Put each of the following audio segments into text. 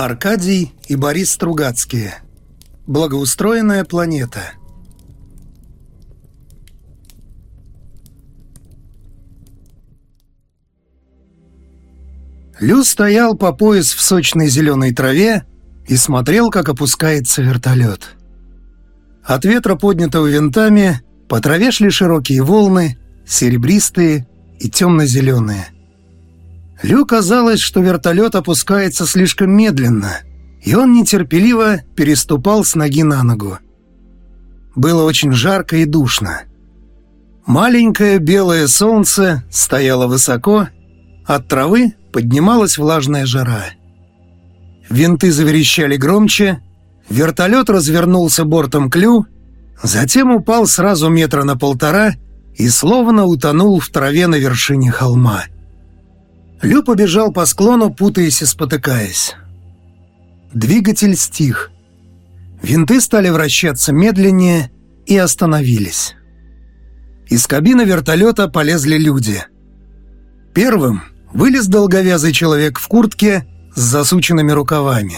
Аркадий и Борис Стругацкие. Благоустроенная планета. Лю стоял по пояс в сочной зеленой траве и смотрел, как опускается вертолет. От ветра, поднятого винтами, по траве шли широкие волны, серебристые и темно-зеленые. Лю казалось, что вертолет опускается слишком медленно, и он нетерпеливо переступал с ноги на ногу. Было очень жарко и душно. Маленькое белое солнце стояло высоко, от травы поднималась влажная жара. Винты заверещали громче, вертолет развернулся бортом к Лю, затем упал сразу метра на полтора и словно утонул в траве на вершине холма. Лю побежал по склону, путаясь и спотыкаясь. Двигатель стих. Винты стали вращаться медленнее и остановились. Из кабины вертолета полезли люди. Первым вылез долговязый человек в куртке с засученными рукавами.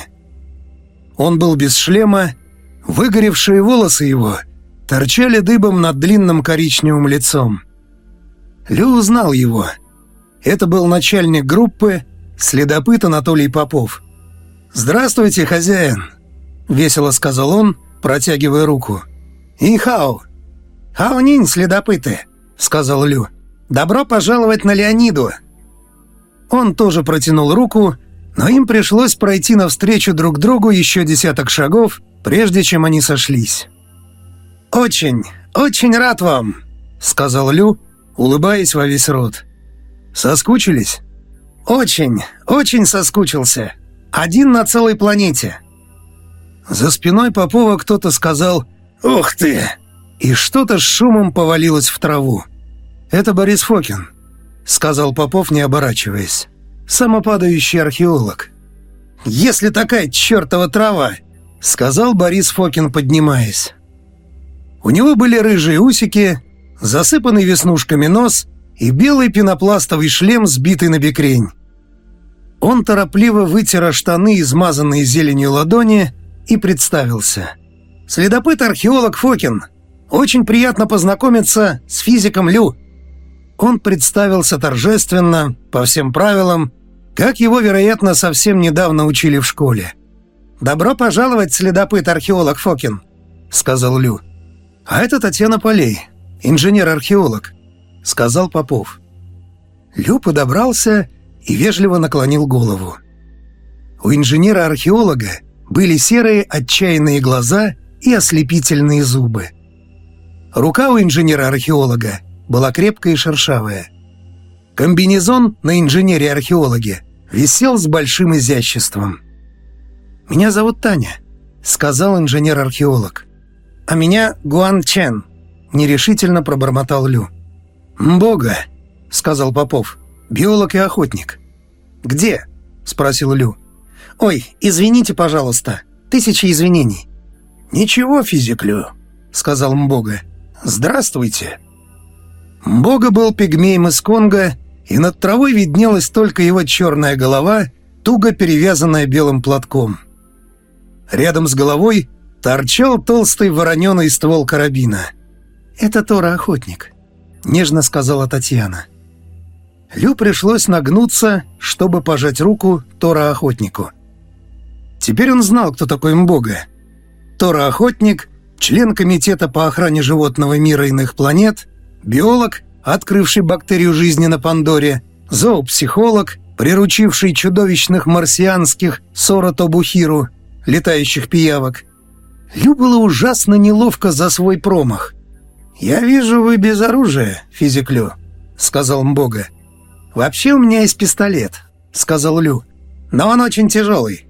Он был без шлема, выгоревшие волосы его торчали дыбом над длинным коричневым лицом. Лю узнал его. Это был начальник группы, следопыт Анатолий Попов. «Здравствуйте, хозяин!» — весело сказал он, протягивая руку. «Ихау!» «Хаунинь, следопыты!» — сказал Лю. «Добро пожаловать на Леониду!» Он тоже протянул руку, но им пришлось пройти навстречу друг другу еще десяток шагов, прежде чем они сошлись. «Очень, очень рад вам», — сказал Лю, улыбаясь во весь рот. «Соскучились?» «Очень, очень соскучился. Один на целой планете». За спиной Попова кто-то сказал «Ух ты!» и что-то с шумом повалилось в траву. «Это Борис Фокин», — сказал Попов, не оборачиваясь. «Самопадающий археолог». «Если такая чертова трава!» — сказал Борис Фокин, поднимаясь. У него были рыжие усики, засыпанный веснушками нос и белый пенопластовый шлем, сбитый на бекрень. Он торопливо вытер штаны, измазанные зеленью ладони, и представился. «Следопыт-археолог Фокин. Очень приятно познакомиться с физиком Лю». Он представился торжественно, по всем правилам, как его, вероятно, совсем недавно учили в школе. «Добро пожаловать, следопыт-археолог Фокин», — сказал Лю. «А это Татьяна Полей, инженер-археолог», — сказал Попов. Лю подобрался и вежливо наклонил голову. У инженера-археолога были серые отчаянные глаза и ослепительные зубы. Рука у инженера-археолога была крепкая и шершавая. Комбинезон на инженере-археологе висел с большим изяществом. «Меня зовут Таня», — сказал инженер-археолог. «А меня Гуан Чен», — нерешительно пробормотал Лю. «Бога», — сказал Попов, — «биолог и охотник». «Где?» — спросил Лю. «Ой, извините, пожалуйста. Тысячи извинений». «Ничего, физик Лю», — сказал Мбога. «Здравствуйте». Мбога был пигмеем из Конго, и над травой виднелась только его черная голова, туго перевязанная белым платком. Рядом с головой торчал толстый вороненый ствол карабина. «Это Тора-охотник», — нежно сказала Татьяна. Лю пришлось нагнуться, чтобы пожать руку Тора-охотнику. Теперь он знал, кто такой Мбога. Тора-охотник, член Комитета по охране животного мира иных планет, биолог, открывший бактерию жизни на Пандоре, зоопсихолог, приручивший чудовищных марсианских Соротобухиру, летающих пиявок. Лю было ужасно неловко за свой промах. «Я вижу, вы без оружия, физик Лю», — сказал Мбога. «Вообще у меня есть пистолет», — сказал Лю. «Но он очень тяжелый».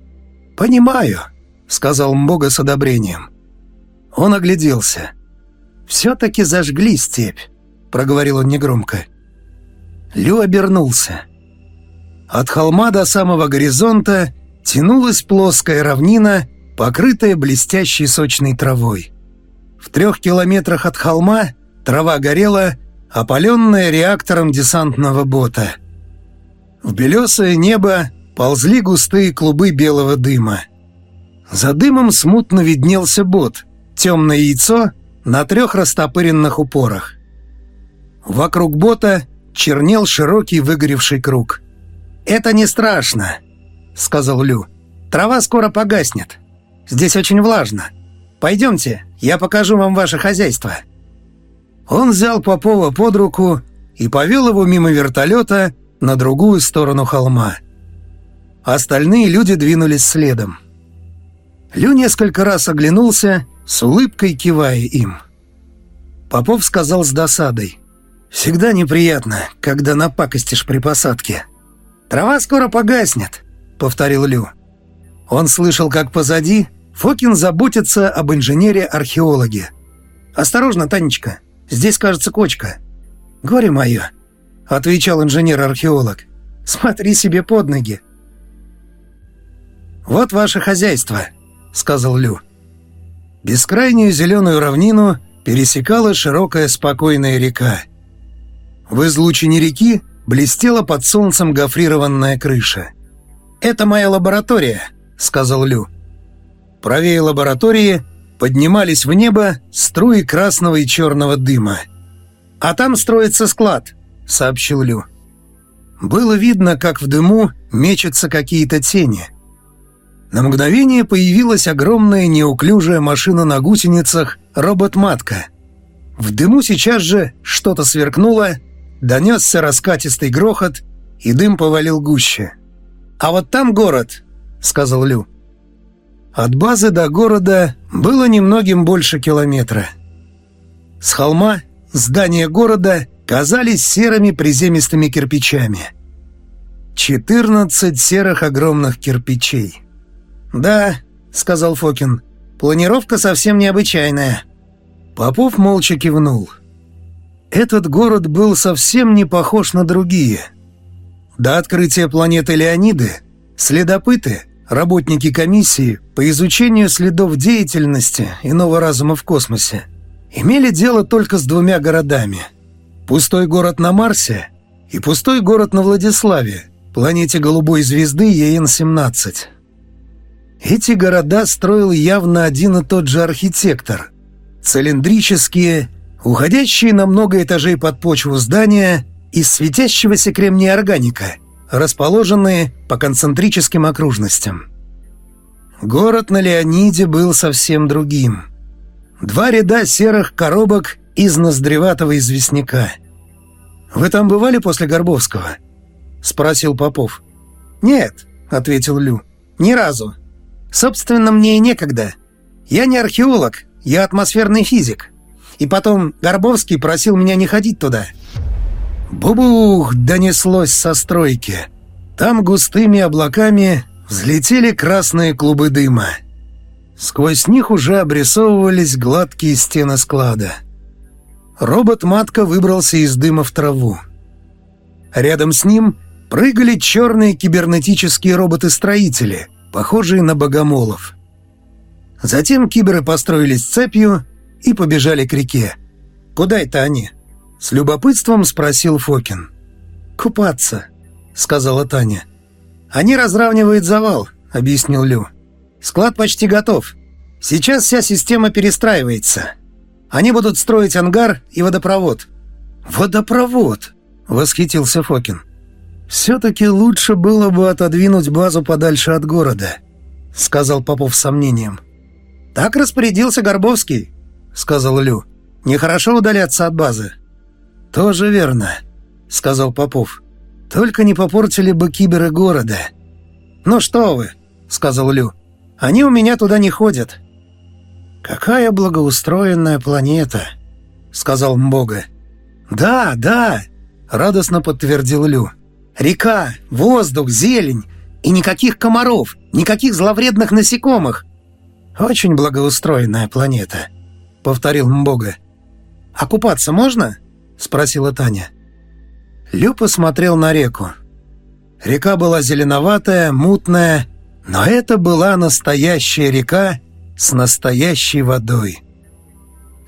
«Понимаю», — сказал Мбога с одобрением. Он огляделся. «Все-таки зажгли степь», — проговорил он негромко. Лю обернулся. От холма до самого горизонта тянулась плоская равнина, покрытая блестящей сочной травой. В трех километрах от холма трава горела, опаленная реактором десантного бота. В белесое небо ползли густые клубы белого дыма. За дымом смутно виднелся бот, темное яйцо на трех растопыренных упорах. Вокруг бота чернел широкий выгоревший круг. «Это не страшно», — сказал Лю. «Трава скоро погаснет. Здесь очень влажно. Пойдемте, я покажу вам ваше хозяйство». Он взял Попова под руку и повел его мимо вертолета на другую сторону холма. Остальные люди двинулись следом. Лю несколько раз оглянулся, с улыбкой кивая им. Попов сказал с досадой. «Всегда неприятно, когда напакостишь при посадке». «Трава скоро погаснет», — повторил Лю. Он слышал, как позади Фокин заботится об инженере-археологе. «Осторожно, Танечка, здесь, кажется, кочка». «Горе мое», — отвечал инженер-археолог. «Смотри себе под ноги». «Вот ваше хозяйство», — сказал Лю. Бескрайнюю зеленую равнину пересекала широкая спокойная река. В излучине реки блестела под солнцем гофрированная крыша. «Это моя лаборатория», — сказал Лю. Правее лаборатории поднимались в небо струи красного и черного дыма. «А там строится склад», — сообщил Лю. Было видно, как в дыму мечутся какие-то тени. На мгновение появилась огромная неуклюжая машина на гусеницах робот-матка. В дыму сейчас же что-то сверкнуло, донесся раскатистый грохот, и дым повалил гуще. «А вот там город», — сказал Лю. От базы до города было немногим больше километра. С холма здания города казались серыми приземистыми кирпичами. Четырнадцать серых огромных кирпичей. «Да», — сказал Фокин, — «планировка совсем необычайная». Попов молча кивнул. Этот город был совсем не похож на другие. До открытия планеты Леониды следопыты — работники комиссии по изучению следов деятельности иного разума в космосе имели дело только с двумя городами. Пустой город на Марсе и пустой город на Владиславе, планете голубой звезды ЕН-17. Эти города строил явно один и тот же архитектор. Цилиндрические, уходящие на много этажей под почву здания из светящегося кремния органика – расположенные по концентрическим окружностям. Город на Леониде был совсем другим. Два ряда серых коробок из ноздреватого известняка. «Вы там бывали после Горбовского?» — спросил Попов. «Нет», — ответил Лю, — «ни разу. Собственно, мне и некогда. Я не археолог, я атмосферный физик. И потом Горбовский просил меня не ходить туда». Бубух донеслось со стройки. Там густыми облаками взлетели красные клубы дыма. Сквозь них уже обрисовывались гладкие стены склада. Робот-матка выбрался из дыма в траву. Рядом с ним прыгали черные кибернетические роботы-строители, похожие на богомолов. Затем киберы построились цепью и побежали к реке. «Куда это они?» С любопытством спросил Фокин. «Купаться», — сказала Таня. «Они разравнивают завал», — объяснил Лю. «Склад почти готов. Сейчас вся система перестраивается. Они будут строить ангар и водопровод». «Водопровод!» — восхитился Фокин. «Все-таки лучше было бы отодвинуть базу подальше от города», — сказал Попов с сомнением. «Так распорядился Горбовский», — сказал Лю. «Нехорошо удаляться от базы». «Тоже верно», — сказал Попов. «Только не попортили бы киберы города». «Ну что вы», — сказал Лю. «Они у меня туда не ходят». «Какая благоустроенная планета», — сказал Мбога. «Да, да», — радостно подтвердил Лю. «Река, воздух, зелень и никаких комаров, никаких зловредных насекомых». «Очень благоустроенная планета», — повторил Мбога. «А купаться можно?» Спросила Таня. Лю посмотрел на реку. Река была зеленоватая, мутная, но это была настоящая река с настоящей водой.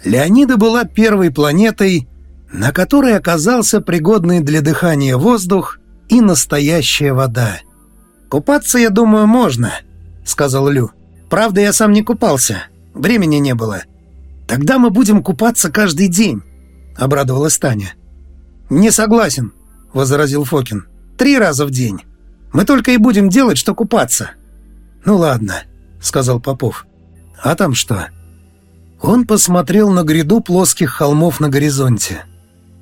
Леонида была первой планетой, на которой оказался пригодный для дыхания воздух и настоящая вода. «Купаться, я думаю, можно», — сказал Лю. «Правда, я сам не купался. Времени не было». «Тогда мы будем купаться каждый день», — обрадовалась Таня. «Не согласен», — возразил Фокин. «Три раза в день. Мы только и будем делать, что купаться». «Ну ладно», — сказал Попов. «А там что?» Он посмотрел на гряду плоских холмов на горизонте.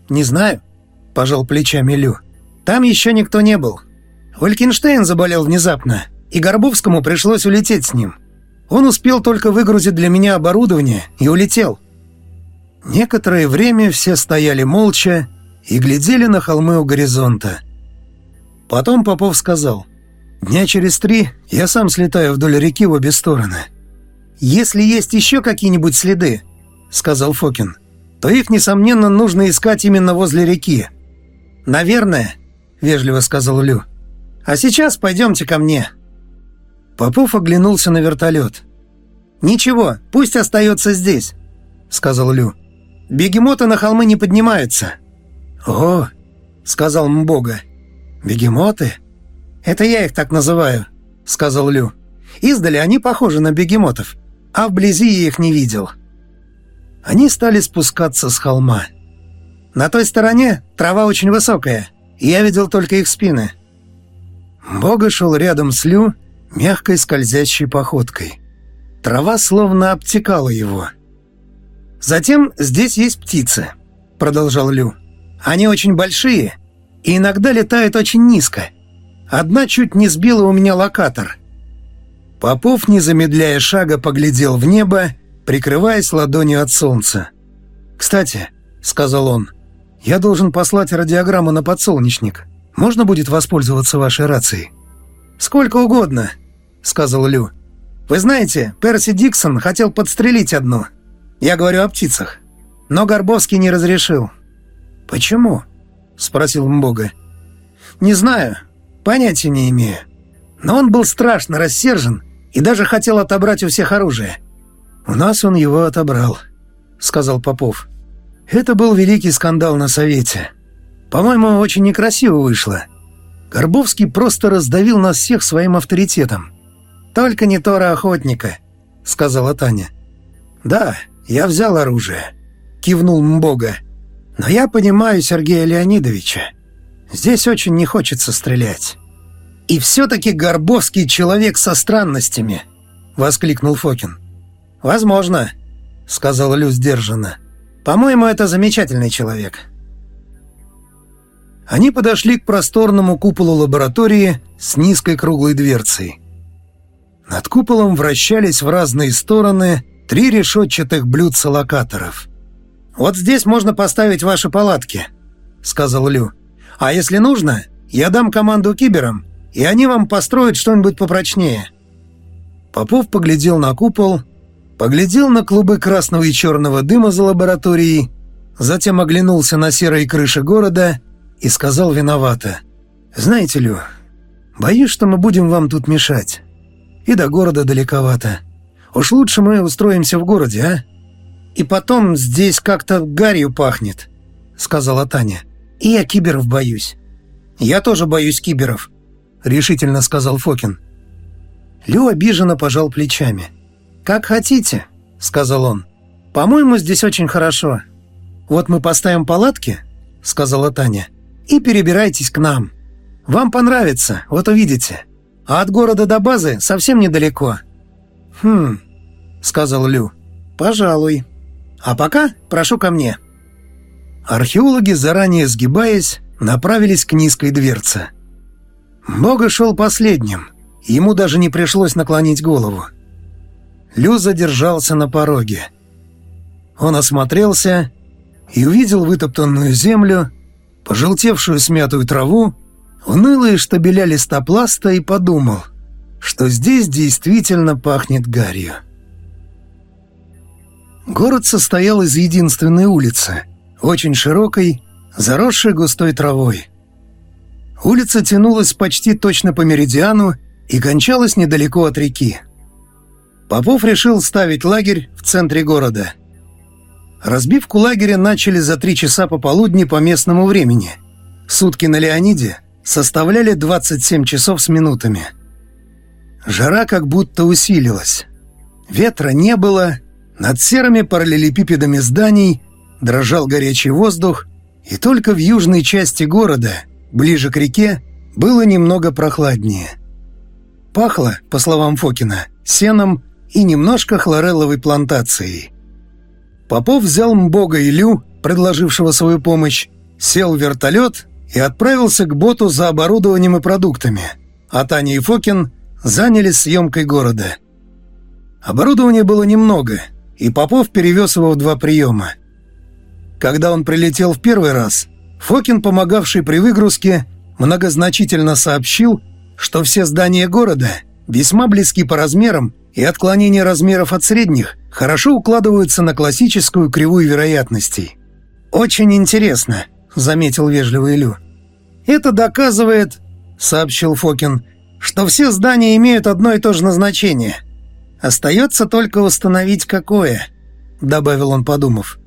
«Не знаю», — пожал плечами Лю. «Там еще никто не был. Валькенштейн заболел внезапно, и Горбовскому пришлось улететь с ним. Он успел только выгрузить для меня оборудование и улетел». Некоторое время все стояли молча и глядели на холмы у горизонта. Потом Попов сказал, «Дня через три я сам слетаю вдоль реки в обе стороны. Если есть еще какие-нибудь следы, — сказал Фокин, — то их, несомненно, нужно искать именно возле реки». «Наверное», — вежливо сказал Лю. «А сейчас пойдемте ко мне». Попов оглянулся на вертолет. «Ничего, пусть остается здесь», — сказал Лю. «Бегемоты на холмы не поднимаются». «О», — сказал Мбога, — «бегемоты?» «Это я их так называю», — сказал Лю. «Издали они похожи на бегемотов, а вблизи я их не видел». Они стали спускаться с холма. На той стороне трава очень высокая, и я видел только их спины. Бога шел рядом с Лю мягкой скользящей походкой. Трава словно обтекала его. «Затем здесь есть птицы», — продолжал Лю. «Они очень большие и иногда летают очень низко. Одна чуть не сбила у меня локатор». Попов, не замедляя шага, поглядел в небо, прикрываясь ладонью от солнца. «Кстати», — сказал он, — я должен послать радиограмму на подсолнечник. Можно будет воспользоваться вашей рацией?» «Сколько угодно», — сказал Лю. «Вы знаете, Перси Диксон хотел подстрелить одну. Я говорю о птицах. Но Горбовский не разрешил». «Почему?» — спросил Мбога. «Не знаю. Понятия не имею. Но он был страшно рассержен и даже хотел отобрать у всех оружие». «У нас он его отобрал», — сказал Попов. Это был великий скандал на Совете. По-моему, очень некрасиво вышло. Горбовский просто раздавил нас всех своим авторитетом. «Только не Тора Охотника», — сказала Таня. «Да, я взял оружие», — кивнул Мбога. «Но я понимаю Сергея Леонидовича. Здесь очень не хочется стрелять». «И все-таки Горбовский человек со странностями», — воскликнул Фокин. «Возможно», — сказал Лю сдержанно. По-моему, это замечательный человек. Они подошли к просторному куполу лаборатории с низкой круглой дверцей. Над куполом вращались в разные стороны три решетчатых блюдца локаторов. «Вот здесь можно поставить ваши палатки», — сказал Лю. «А если нужно, я дам команду киберам, и они вам построят что-нибудь попрочнее». Попов поглядел на купол Поглядел на клубы красного и черного дыма за лабораторией, затем оглянулся на серые крыши города и сказал виновато. «Знаете, Лю, боюсь, что мы будем вам тут мешать. И до города далековато. Уж лучше мы устроимся в городе, а? И потом здесь как-то гарью пахнет», — сказала Таня. «И я киберов боюсь». «Я тоже боюсь киберов», — решительно сказал Фокин. Лю обиженно пожал плечами. «Как хотите», — сказал он. «По-моему, здесь очень хорошо. Вот мы поставим палатки», — сказала Таня, — «и перебирайтесь к нам. Вам понравится, вот увидите. А от города до базы совсем недалеко». «Хм», — сказал Лю, — «пожалуй. А пока прошу ко мне». Археологи, заранее сгибаясь, направились к низкой дверце. Бога шел последним, ему даже не пришлось наклонить голову. Лю задержался на пороге. Он осмотрелся и увидел вытоптанную землю, пожелтевшую смятую траву, унылые штабеля листопласта и подумал, что здесь действительно пахнет гарью. Город состоял из единственной улицы, очень широкой, заросшей густой травой. Улица тянулась почти точно по меридиану и кончалась недалеко от реки. Попов решил ставить лагерь в центре города. Разбивку лагеря начали за три часа пополудни по местному времени. Сутки на Леониде составляли 27 часов с минутами – жара как будто усилилась. Ветра не было, над серыми параллелепипедами зданий дрожал горячий воздух, и только в южной части города, ближе к реке, было немного прохладнее. Пахло, по словам Фокина, сеном и немножко хлорелловой плантацией. Попов взял Мбога Илю, предложившего свою помощь, сел в вертолет и отправился к боту за оборудованием и продуктами, а Таня и Фокин занялись съемкой города. Оборудования было немного, и Попов перевез его в два приема. Когда он прилетел в первый раз, Фокин, помогавший при выгрузке, многозначительно сообщил, что все здания города весьма близки по размерам и отклонения размеров от средних хорошо укладываются на классическую кривую вероятностей. «Очень интересно», — заметил вежливый Лю. «Это доказывает, — сообщил Фокин, — что все здания имеют одно и то же назначение. Остается только установить, какое», — добавил он, подумав.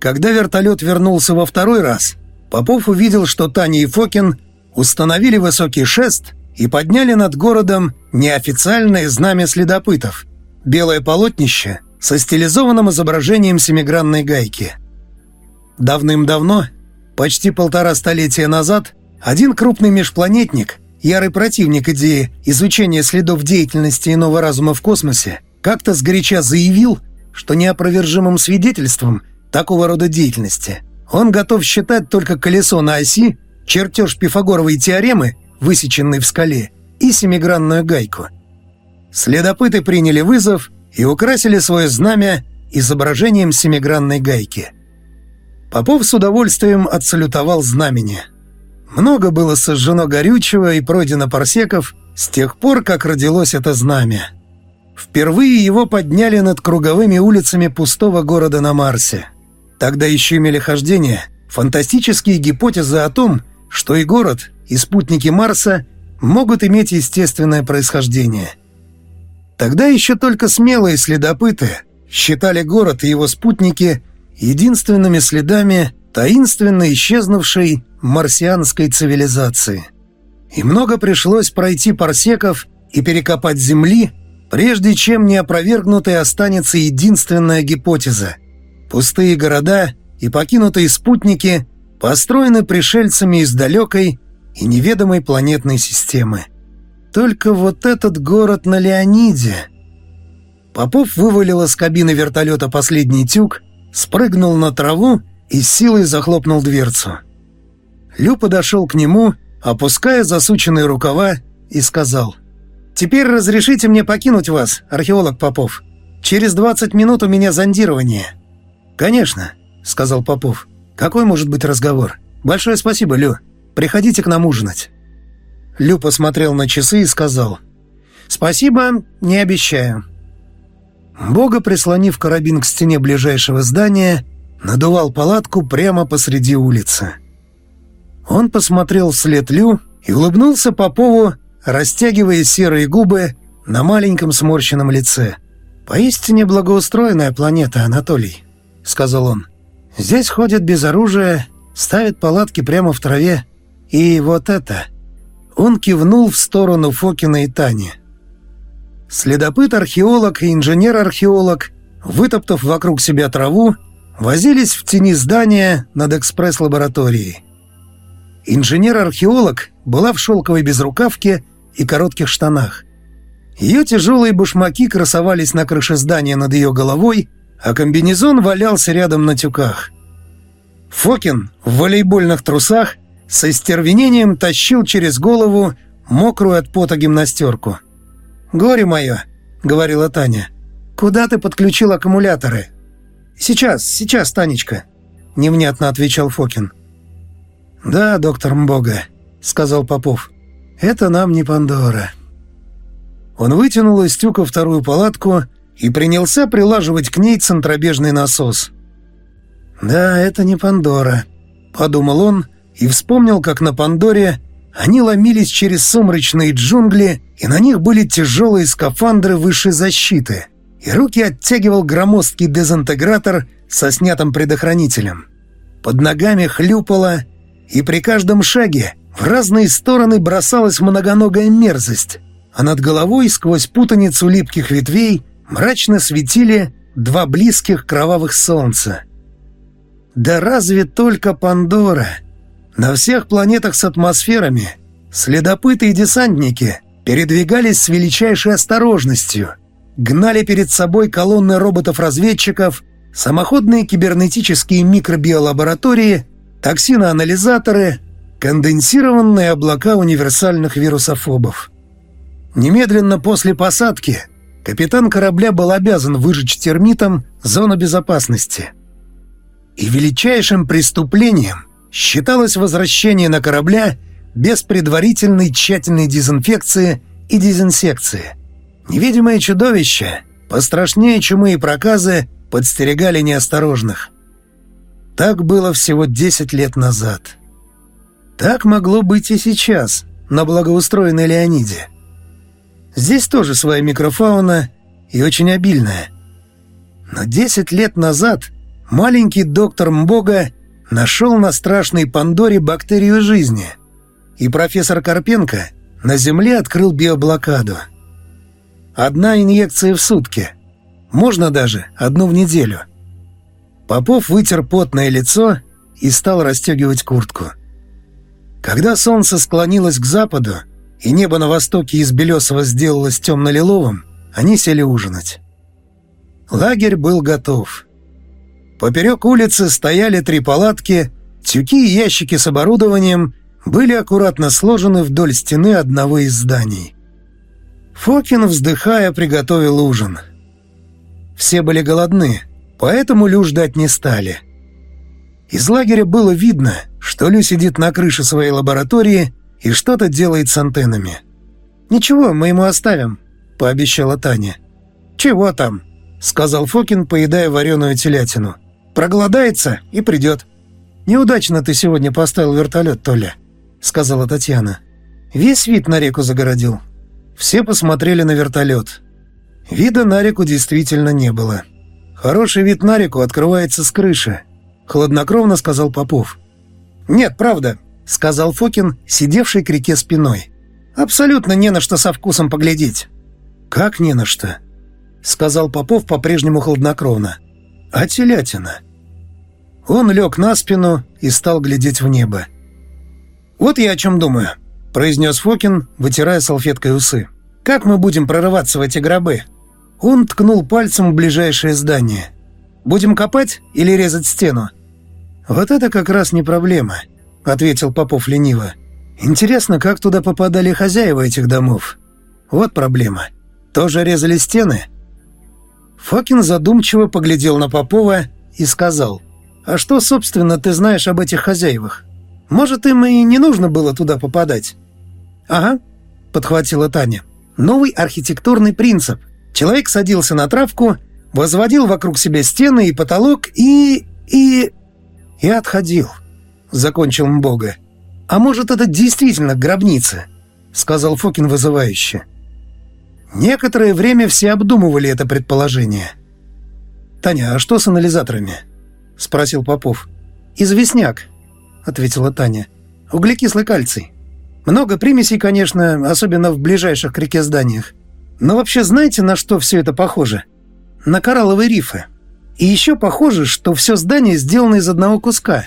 Когда вертолет вернулся во второй раз, Попов увидел, что Таня и Фокин установили высокий шест и подняли над городом неофициальное знамя следопытов — белое полотнище со стилизованным изображением семигранной гайки. Давным-давно, почти полтора столетия назад, один крупный межпланетник, ярый противник идеи изучения следов деятельности иного разума в космосе, как-то сгоряча заявил, что неопровержимым свидетельством такого рода деятельности он готов считать только колесо на оси чертеж Пифагоровой теоремы, высеченный в скале, и семигранную гайку. Следопыты приняли вызов и украсили свое знамя изображением семигранной гайки. Попов с удовольствием отсалютовал знамени. Много было сожжено горючего и пройдено парсеков с тех пор, как родилось это знамя. Впервые его подняли над круговыми улицами пустого города на Марсе. Тогда еще имели хождение фантастические гипотезы о том, что и город, и спутники Марса могут иметь естественное происхождение. Тогда еще только смелые следопыты считали город и его спутники единственными следами таинственно исчезнувшей марсианской цивилизации. И много пришлось пройти парсеков и перекопать Земли, прежде чем неопровергнутой останется единственная гипотеза. Пустые города и покинутые спутники построены пришельцами из далекой и неведомой планетной системы. Только вот этот город на Леониде... Попов вывалил из кабины вертолета последний тюк, спрыгнул на траву и силой захлопнул дверцу. Лю подошел к нему, опуская засученные рукава, и сказал, «Теперь разрешите мне покинуть вас, археолог Попов. Через 20 минут у меня зондирование». «Конечно», — сказал Попов. Какой может быть разговор? Большое спасибо, Лю. Приходите к нам ужинать». Лю посмотрел на часы и сказал. «Спасибо, не обещаю». Бога, прислонив карабин к стене ближайшего здания, надувал палатку прямо посреди улицы. Он посмотрел вслед Лю и улыбнулся Попову, растягивая серые губы на маленьком сморщенном лице. «Поистине благоустроенная планета, Анатолий», — сказал он. Здесь ходят без оружия, ставят палатки прямо в траве. И вот это...» Он кивнул в сторону Фокина и Тани. Следопыт-археолог и инженер-археолог, вытоптав вокруг себя траву, возились в тени здания над экспресс-лабораторией. Инженер-археолог была в шелковой безрукавке и коротких штанах. Ее тяжелые башмаки красовались на крыше здания над ее головой, а комбинезон валялся рядом на тюках. Фокин в волейбольных трусах со стервенением тащил через голову мокрую от пота гимнастерку. «Горе мое», — говорила Таня, — «куда ты подключил аккумуляторы?» «Сейчас, сейчас, Танечка», — невнятно отвечал Фокин. «Да, доктор Мбога», — сказал Попов, — «это нам не Пандора». Он вытянул из тюка вторую палатку и принялся прилаживать к ней центробежный насос. «Да, это не Пандора», — подумал он и вспомнил, как на Пандоре они ломились через сумрачные джунгли, и на них были тяжелые скафандры высшей защиты, и руки оттягивал громоздкий дезинтегратор со снятым предохранителем. Под ногами хлюпало, и при каждом шаге в разные стороны бросалась многоногая мерзость, а над головой сквозь путаницу липких ветвей мрачно светили два близких кровавых солнца. Да разве только Пандора? На всех планетах с атмосферами следопыты и десантники передвигались с величайшей осторожностью, гнали перед собой колонны роботов-разведчиков, самоходные кибернетические микробиолаборатории, токсиноанализаторы, конденсированные облака универсальных вирусофобов. Немедленно после посадки капитан корабля был обязан выжечь термитом зону безопасности. И величайшим преступлением считалось возвращение на корабля без предварительной тщательной дезинфекции и дезинсекции. Невидимые чудовища, пострашнее чумы и проказы, подстерегали неосторожных. Так было всего 10 лет назад. Так могло быть и сейчас, на благоустроенной Леониде. Здесь тоже своя микрофауна и очень обильная. Но 10 лет назад маленький доктор Мбога нашел на страшной Пандоре бактерию жизни, и профессор Карпенко на Земле открыл биоблокаду. Одна инъекция в сутки. Можно даже одну в неделю. Попов вытер потное лицо и стал расстегивать куртку. Когда солнце склонилось к западу, и небо на востоке из белесого сделалось темно-лиловым, они сели ужинать. Лагерь был готов. Поперек улицы стояли три палатки, тюки и ящики с оборудованием были аккуратно сложены вдоль стены одного из зданий. Фокин, вздыхая, приготовил ужин. Все были голодны, поэтому Лю ждать не стали. Из лагеря было видно, что Лю сидит на крыше своей лаборатории и что-то делает с антеннами. «Ничего, мы ему оставим», — пообещала Таня. «Чего там?» — сказал Фокин, поедая вареную телятину. Проголодается и придет. Неудачно ты сегодня поставил вертолет, Толя, сказала Татьяна. Весь вид на реку загородил. Все посмотрели на вертолет. Вида на реку действительно не было. Хороший вид на реку открывается с крыши, хладнокровно сказал Попов. Нет, правда, сказал Фокин, сидевший к реке спиной. Абсолютно не на что со вкусом поглядеть. Как не на что? сказал Попов по-прежнему хладнокровно. А телятина? Он лег на спину и стал глядеть в небо. «Вот я о чем думаю», — произнес Фокин, вытирая салфеткой усы. «Как мы будем прорываться в эти гробы?» Он ткнул пальцем в ближайшее здание. «Будем копать или резать стену?» «Вот это как раз не проблема», — ответил Попов лениво. «Интересно, как туда попадали хозяева этих домов? Вот проблема. Тоже резали стены?» Фокин задумчиво поглядел на Попова и сказал. «А что, собственно, ты знаешь об этих хозяевах? Может, им и не нужно было туда попадать?» «Ага», — подхватила Таня. «Новый архитектурный принцип. Человек садился на травку, возводил вокруг себя стены и потолок и... и... и отходил», — закончил Мбога. «А может, это действительно гробница?» — сказал Фокин вызывающе. Некоторое время все обдумывали это предположение. «Таня, а что с анализаторами?» — спросил Попов. «Известняк», — ответила Таня. «Углекислый кальций. Много примесей, конечно, особенно в ближайших к реке зданиях. Но вообще знаете, на что все это похоже? На коралловые рифы. И еще похоже, что все здание сделано из одного куска.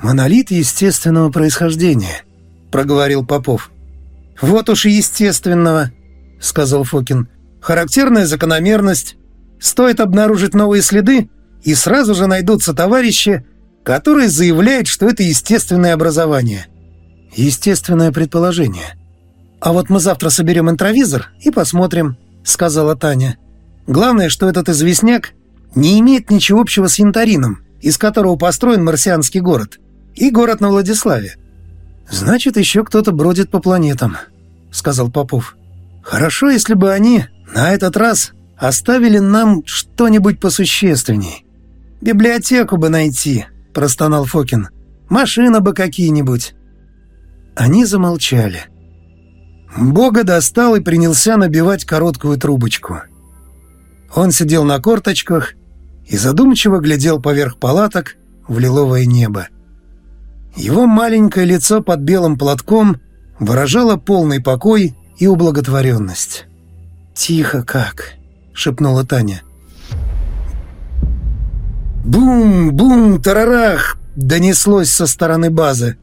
Монолит естественного происхождения», — проговорил Попов. «Вот уж и естественного», — сказал Фокин. «Характерная закономерность. Стоит обнаружить новые следы, и сразу же найдутся товарищи, которые заявляют, что это естественное образование. Естественное предположение. «А вот мы завтра соберем интровизор и посмотрим», — сказала Таня. «Главное, что этот известняк не имеет ничего общего с янтарином, из которого построен марсианский город, и город на Владиславе». «Значит, еще кто-то бродит по планетам», — сказал Попов. «Хорошо, если бы они на этот раз оставили нам что-нибудь посущественней. «Библиотеку бы найти», — простонал Фокин. «Машина бы какие-нибудь». Они замолчали. Бога достал и принялся набивать короткую трубочку. Он сидел на корточках и задумчиво глядел поверх палаток в лиловое небо. Его маленькое лицо под белым платком выражало полный покой и ублаготворенность. «Тихо как!» — шепнула Таня. «Бум-бум, тарарах!» — донеслось со стороны базы.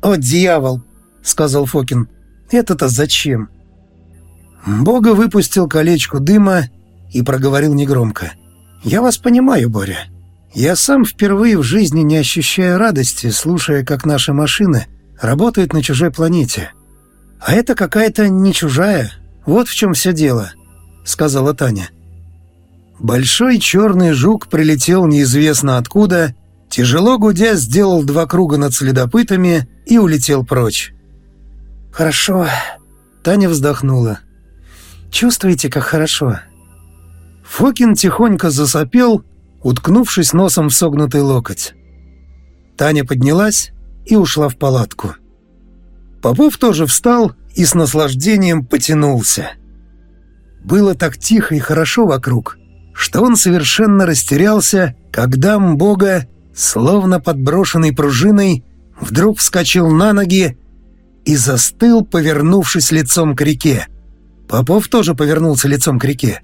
«О, дьявол!» — сказал Фокин. «Это-то зачем?» Бога выпустил колечко дыма и проговорил негромко. «Я вас понимаю, Боря. Я сам впервые в жизни не ощущаю радости, слушая, как наши машины работают на чужой планете. А это какая-то не чужая. Вот в чем все дело», — сказала Таня. Большой черный жук прилетел неизвестно откуда, тяжело гудя сделал два круга над следопытами и улетел прочь. «Хорошо», — Таня вздохнула. «Чувствуете, как хорошо?» Фокин тихонько засопел, уткнувшись носом в согнутый локоть. Таня поднялась и ушла в палатку. Попов тоже встал и с наслаждением потянулся. Было так тихо и хорошо вокруг, что он совершенно растерялся, когда Мбога, словно подброшенный пружиной, вдруг вскочил на ноги и застыл, повернувшись лицом к реке. Попов тоже повернулся лицом к реке.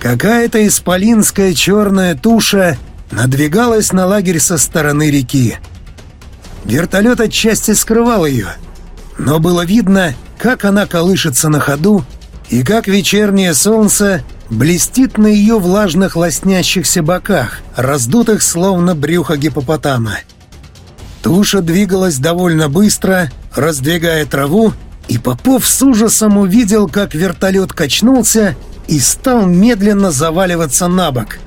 Какая-то исполинская черная туша надвигалась на лагерь со стороны реки. Вертолет отчасти скрывал ее, но было видно, как она колышется на ходу и как вечернее солнце блестит на ее влажных лоснящихся боках, раздутых словно брюхо гипопотама. Туша двигалась довольно быстро, раздвигая траву, и Попов с ужасом увидел, как вертолет качнулся и стал медленно заваливаться на бок.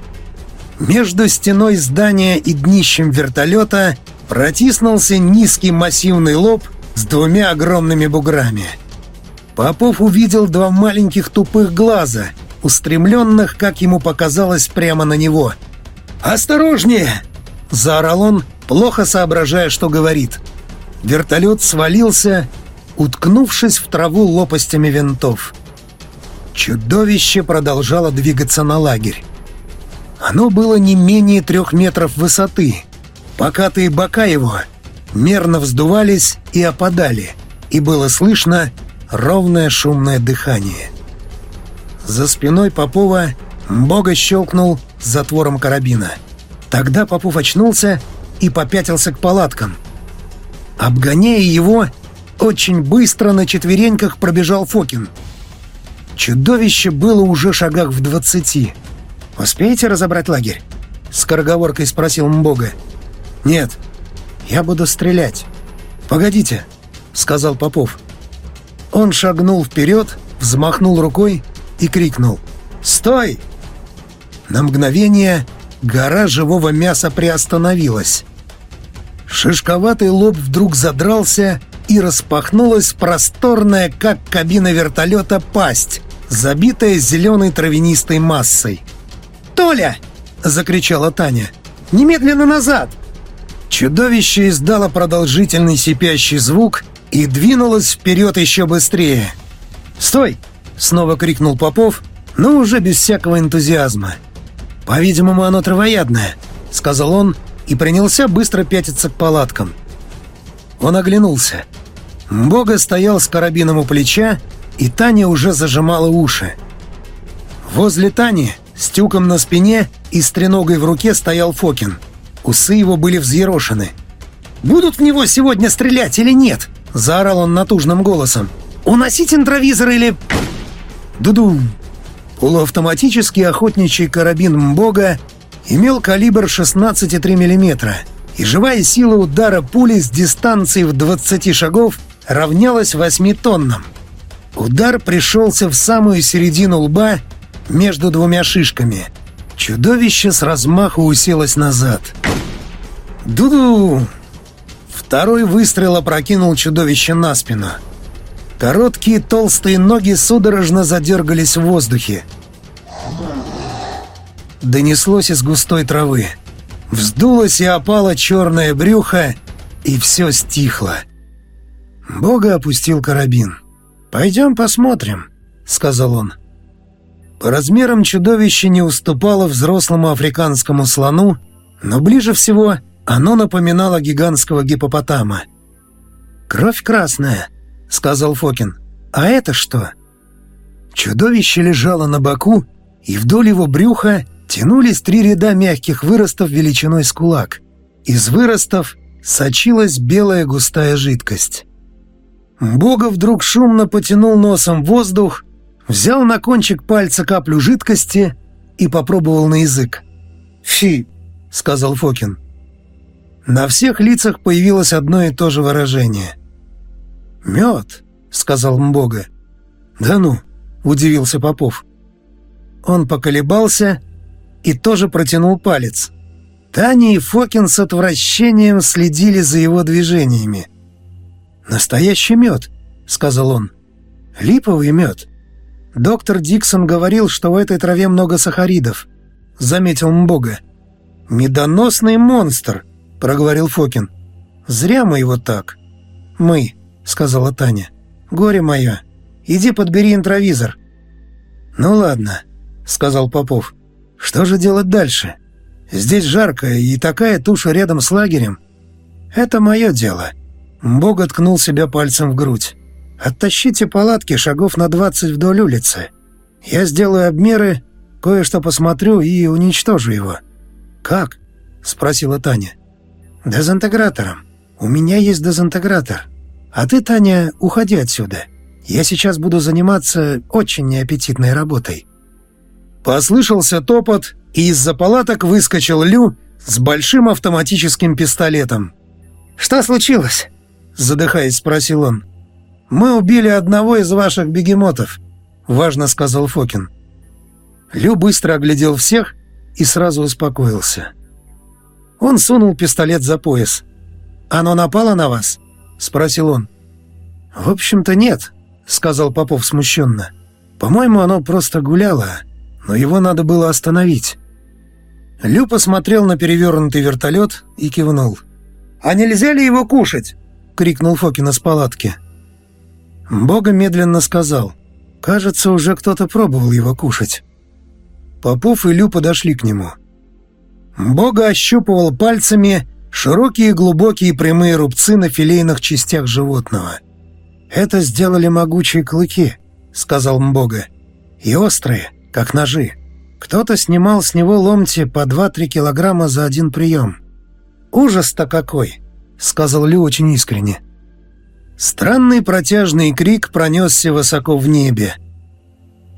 Между стеной здания и днищем вертолета протиснулся низкий массивный лоб с двумя огромными буграми. Попов увидел два маленьких тупых глаза, устремленных, как ему показалось, прямо на него. «Осторожнее!» — заорал он, плохо соображая, что говорит. Вертолет свалился, уткнувшись в траву лопастями винтов. Чудовище продолжало двигаться на лагерь. Оно было не менее трех метров высоты. Покатые бока его мерно вздувались и опадали, и было слышно ровное шумное дыхание. За спиной Попова Бога щелкнул затвором карабина. Тогда Попов очнулся и попятился к палаткам. Обгоняя его, очень быстро на четвереньках пробежал Фокин — Чудовище было уже шагах в двадцати. «Успеете разобрать лагерь?» — скороговоркой спросил Мбога. «Нет, я буду стрелять». «Погодите», — сказал Попов. Он шагнул вперед, взмахнул рукой и крикнул. «Стой!» На мгновение гора живого мяса приостановилась. Шишковатый лоб вдруг задрался и распахнулась просторная, как кабина вертолета, пасть, забитая зеленой травянистой массой. «Толя!» — закричала Таня. «Немедленно назад!» Чудовище издало продолжительный сипящий звук и двинулось вперед еще быстрее. «Стой!» — снова крикнул Попов, но уже без всякого энтузиазма. «По-видимому, оно травоядное», — сказал он и принялся быстро пятиться к палаткам. Он оглянулся. Бога стоял с карабином у плеча и Таня уже зажимала уши. Возле Тани, с тюком на спине и с треногой в руке стоял Фокин. Усы его были взъерошены. «Будут в него сегодня стрелять или нет?» — заорал он натужным голосом. «Уносить интровизор или...» «Дуду!» Полуавтоматический охотничий карабин Мбога имел калибр 16,3 мм, и живая сила удара пули с дистанции в 20 шагов равнялась 8 тоннам. Удар пришелся в самую середину лба между двумя шишками. Чудовище с размаху уселось назад. «Ду-ду!» Второй выстрел опрокинул чудовище на спину. Короткие толстые ноги судорожно задергались в воздухе. Донеслось из густой травы. Вздулось и опало черное брюхо, и все стихло. Бога опустил карабин. «Пойдем посмотрим», — сказал он. По размерам чудовище не уступало взрослому африканскому слону, но ближе всего оно напоминало гигантского гипопотама. «Кровь красная», — сказал Фокин. «А это что?» Чудовище лежало на боку, и вдоль его брюха тянулись три ряда мягких выростов величиной с кулак. Из выростов сочилась белая густая жидкость. Бога вдруг шумно потянул носом воздух, взял на кончик пальца каплю жидкости и попробовал на язык. «Фи!» — сказал Фокин. На всех лицах появилось одно и то же выражение. «Мед!» — сказал Мбога. «Да ну!» — удивился Попов. Он поколебался и тоже протянул палец. Таня и Фокин с отвращением следили за его движениями. «Настоящий мед», — сказал он. «Липовый мед. Доктор Диксон говорил, что в этой траве много сахаридов», — заметил Мбога. «Медоносный монстр», — проговорил Фокин. «Зря мы его так». «Мы», — сказала Таня. «Горе мое. Иди подбери интровизор». «Ну ладно», — сказал Попов. «Что же делать дальше? Здесь жарко, и такая туша рядом с лагерем. Это мое дело». Бог ткнул себя пальцем в грудь. «Оттащите палатки шагов на двадцать вдоль улицы. Я сделаю обмеры, кое-что посмотрю и уничтожу его». «Как?» — спросила Таня. «Дезинтегратором. У меня есть дезинтегратор. А ты, Таня, уходи отсюда. Я сейчас буду заниматься очень неаппетитной работой». Послышался топот, и из-за палаток выскочил Лю с большим автоматическим пистолетом. «Что случилось?» — задыхаясь, спросил он. «Мы убили одного из ваших бегемотов», — важно сказал Фокин. Лю быстро оглядел всех и сразу успокоился. Он сунул пистолет за пояс. «Оно напало на вас?» — спросил он. «В общем-то, нет», — сказал Попов смущенно. «По-моему, оно просто гуляло, но его надо было остановить». Лю посмотрел на перевернутый вертолет и кивнул. «А нельзя ли его кушать?» — крикнул Фокин из палатки. Бога медленно сказал. «Кажется, уже кто-то пробовал его кушать». Попов и Лю подошли к нему. Бога ощупывал пальцами широкие глубокие прямые рубцы на филейных частях животного. «Это сделали могучие клыки», — сказал Мбога. «И острые, как ножи. Кто-то снимал с него ломти по 2-3 килограмма за один прием. Ужас-то какой!» сказал Лю очень искренне. Странный протяжный крик пронесся высоко в небе.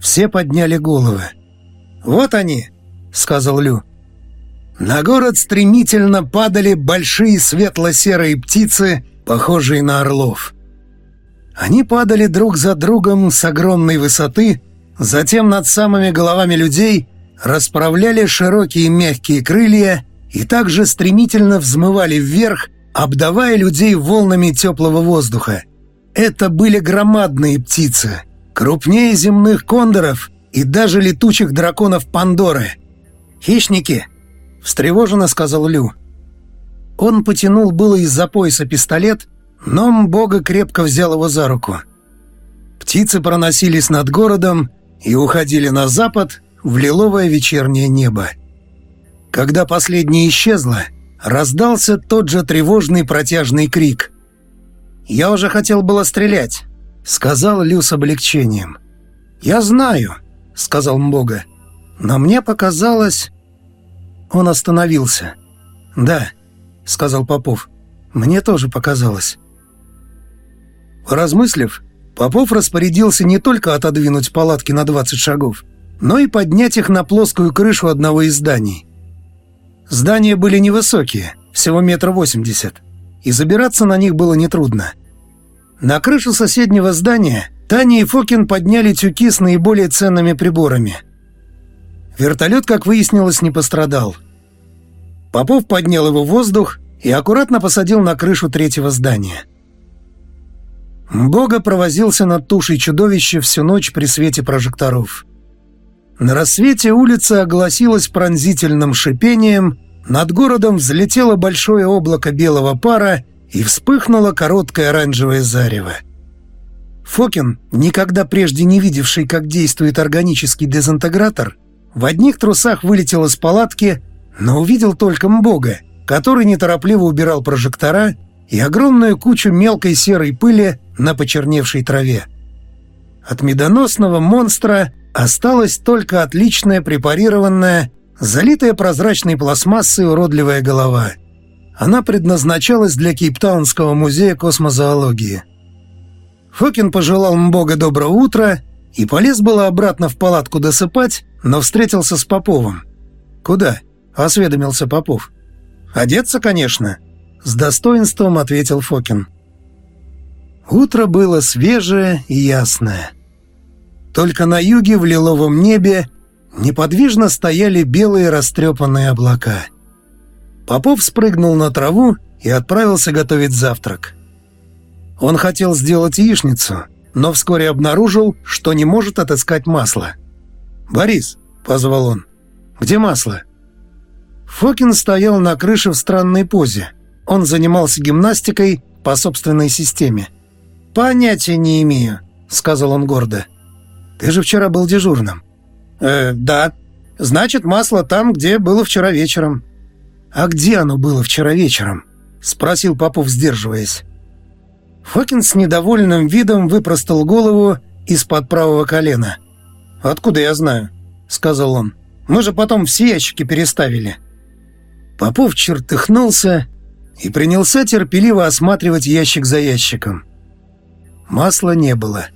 Все подняли головы. «Вот они!» — сказал Лю. На город стремительно падали большие светло-серые птицы, похожие на орлов. Они падали друг за другом с огромной высоты, затем над самыми головами людей расправляли широкие мягкие крылья и также стремительно взмывали вверх, обдавая людей волнами теплого воздуха. Это были громадные птицы, крупнее земных кондоров и даже летучих драконов Пандоры. «Хищники!» — встревоженно сказал Лю. Он потянул было из-за пояса пистолет, но Мбога крепко взял его за руку. Птицы проносились над городом и уходили на запад в лиловое вечернее небо. Когда последняя исчезла, раздался тот же тревожный протяжный крик. «Я уже хотел было стрелять», — сказал Лю с облегчением. «Я знаю», — сказал Мбога, — «но мне показалось...» Он остановился. «Да», — сказал Попов, — «мне тоже показалось». Размыслив, Попов распорядился не только отодвинуть палатки на 20 шагов, но и поднять их на плоскую крышу одного из зданий — Здания были невысокие, всего метр восемьдесят, и забираться на них было нетрудно. На крышу соседнего здания Таня и Фокин подняли тюки с наиболее ценными приборами. Вертолет, как выяснилось, не пострадал. Попов поднял его в воздух и аккуратно посадил на крышу третьего здания. Бога провозился над тушей чудовища всю ночь при свете прожекторов. На рассвете улица огласилась пронзительным шипением, над городом взлетело большое облако белого пара и вспыхнуло короткое оранжевое зарево. Фокин, никогда прежде не видевший, как действует органический дезинтегратор, в одних трусах вылетел из палатки, но увидел только Мбога, который неторопливо убирал прожектора и огромную кучу мелкой серой пыли на почерневшей траве. От медоносного монстра осталась только отличная препарированная, залитая прозрачной пластмассой уродливая голова. Она предназначалась для Кейптаунского музея космозоологии. Фокин пожелал Мбога доброго утра и полез было обратно в палатку досыпать, но встретился с Поповым. «Куда?» — осведомился Попов. «Одеться, конечно», — с достоинством ответил Фокин. Утро было свежее и ясное. Только на юге в лиловом небе неподвижно стояли белые растрепанные облака. Попов спрыгнул на траву и отправился готовить завтрак. Он хотел сделать яичницу, но вскоре обнаружил, что не может отыскать масло. «Борис», — позвал он, — «где масло?» Фокин стоял на крыше в странной позе. Он занимался гимнастикой по собственной системе. «Понятия не имею», — сказал он гордо. «Ты же вчера был дежурным». «Э, да. Значит, масло там, где было вчера вечером». «А где оно было вчера вечером?» — спросил Попов, сдерживаясь. Фокин с недовольным видом выпростал голову из-под правого колена. «Откуда я знаю?» — сказал он. «Мы же потом все ящики переставили». Попов чертыхнулся и принялся терпеливо осматривать ящик за ящиком. Масла не было.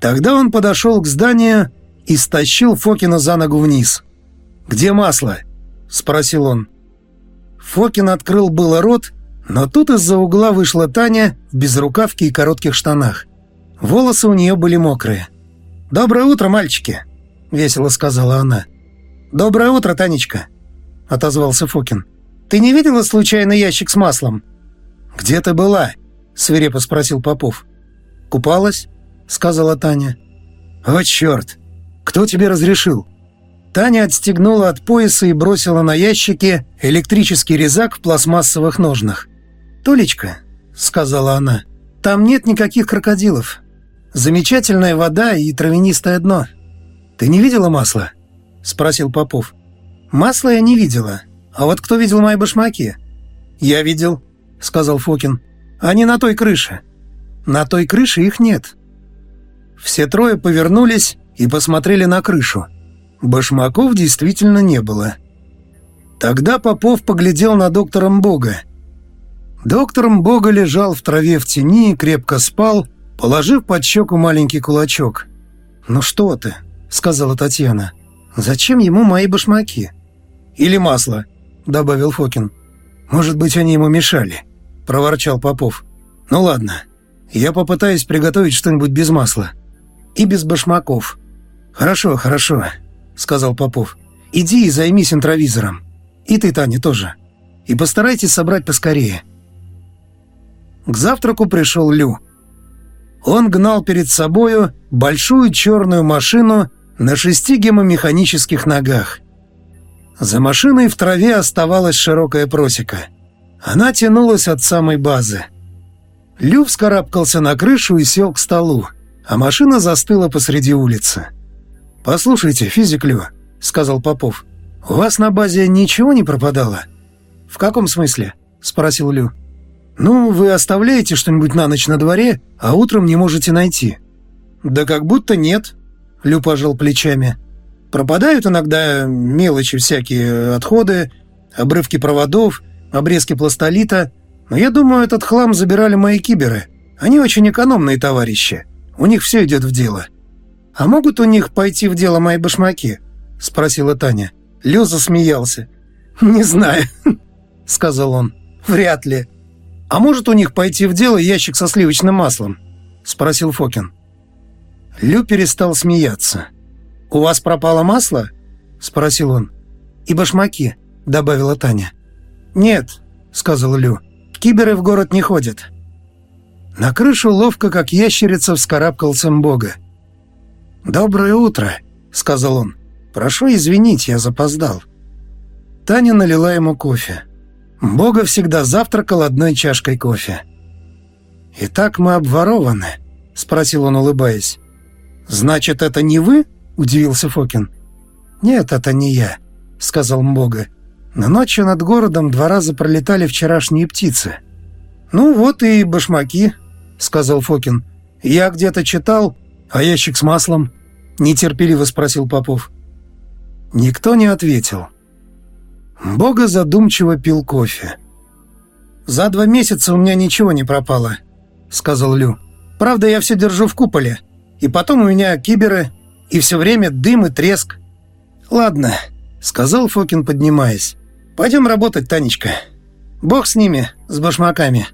Тогда он подошел к зданию и стащил Фокина за ногу вниз. «Где масло?» — спросил он. Фокин открыл было рот, но тут из-за угла вышла Таня в безрукавке и коротких штанах. Волосы у нее были мокрые. «Доброе утро, мальчики!» — весело сказала она. «Доброе утро, Танечка!» — отозвался Фокин. «Ты не видела случайно ящик с маслом?» «Где ты была?» — свирепо спросил Попов. «Купалась?» — сказала Таня. «О, черт! Кто тебе разрешил?» Таня отстегнула от пояса и бросила на ящике электрический резак в пластмассовых ножнах. «Толечка», — сказала она, — «там нет никаких крокодилов. Замечательная вода и травянистое дно. Ты не видела масла?» — спросил Попов. «Масла я не видела. А вот кто видел мои башмаки?» «Я видел», — сказал Фокин. «Они на той крыше». На той крыше их нет. Все трое повернулись и посмотрели на крышу. Башмаков действительно не было. Тогда Попов поглядел на доктора Бога. Доктор Бога лежал в траве в тени и крепко спал, положив под щеку маленький кулачок. «Ну что ты?» — сказала Татьяна. «Зачем ему мои башмаки?» «Или масло», — добавил Фокин. «Может быть, они ему мешали», — проворчал Попов. «Ну ладно, я попытаюсь приготовить что-нибудь без масла. И без башмаков. Хорошо, хорошо, сказал Попов. Иди и займись интровизором. И ты, Таня, тоже. И постарайтесь собрать поскорее. К завтраку пришел Лю. Он гнал перед собою большую черную машину на шести гемомеханических ногах. За машиной в траве оставалась широкая просека. Она тянулась от самой базы. Лю вскарабкался на крышу и сел к столу, а машина застыла посреди улицы. «Послушайте, физик Лю», — сказал Попов, — «у вас на базе ничего не пропадало?» «В каком смысле?» — спросил Лю. «Ну, вы оставляете что-нибудь на ночь на дворе, а утром не можете найти». «Да как будто нет», — Лю пожал плечами. «Пропадают иногда мелочи всякие, отходы, обрывки проводов, обрезки пластолита, но я думаю, этот хлам забирали мои киберы. Они очень экономные товарищи. У них все идет в дело. А могут у них пойти в дело мои башмаки? Спросила Таня. Лё засмеялся. Не знаю, сказал он. Вряд ли. А может у них пойти в дело ящик со сливочным маслом? Спросил Фокин. Лю перестал смеяться. «У вас пропало масло?» — спросил он. «И башмаки», — добавила Таня. «Нет», — сказал Лю. Киберы в город не ходят. На крышу ловко, как ящерица, вскарабкался Мбога. «Доброе утро», — сказал он. «Прошу извинить, я запоздал». Таня налила ему кофе. Бога всегда завтракал одной чашкой кофе. «Итак мы обворованы?» — спросил он, улыбаясь. «Значит, это не вы?» — удивился Фокин. «Нет, это не я», — сказал Мбога. Но ночью над городом два раза пролетали вчерашние птицы. «Ну вот и башмаки», — сказал Фокин. «Я где-то читал, «А ящик с маслом?» — нетерпеливо спросил Попов. Никто не ответил. Бога задумчиво пил кофе. «За два месяца у меня ничего не пропало», — сказал Лю. «Правда, я все держу в куполе. И потом у меня киберы, и все время дым и треск». «Ладно», — сказал Фокин, поднимаясь. «Пойдем работать, Танечка. Бог с ними, с башмаками».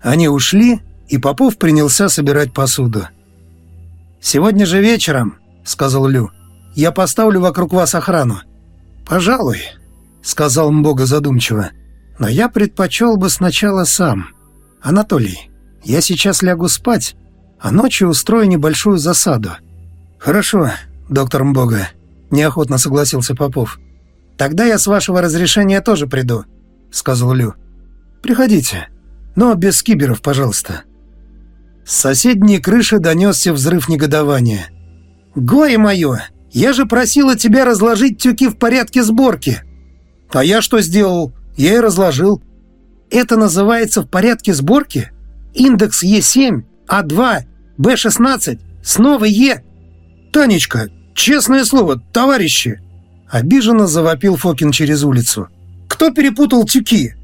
Они ушли, и Попов принялся собирать посуду. «Сегодня же вечером», — сказал Лю, — «я поставлю вокруг вас охрану». «Пожалуй», — сказал Мбога задумчиво. Но я предпочел бы сначала сам. Анатолий, я сейчас лягу спать, а ночью устрою небольшую засаду. Хорошо, доктор Мбога, неохотно согласился Попов. Тогда я с вашего разрешения тоже приду, сказал Лю. Приходите, но без киберов, пожалуйста. С соседней крыши донесся взрыв негодования. «Горе мое! Я же просила тебя разложить тюки в порядке сборки!» «А я что сделал?» Я и разложил. Это называется в порядке сборки? Индекс Е7, А2, Б16, снова Е. Танечка, честное слово, товарищи. Обиженно завопил Фокин через улицу. Кто перепутал тюки?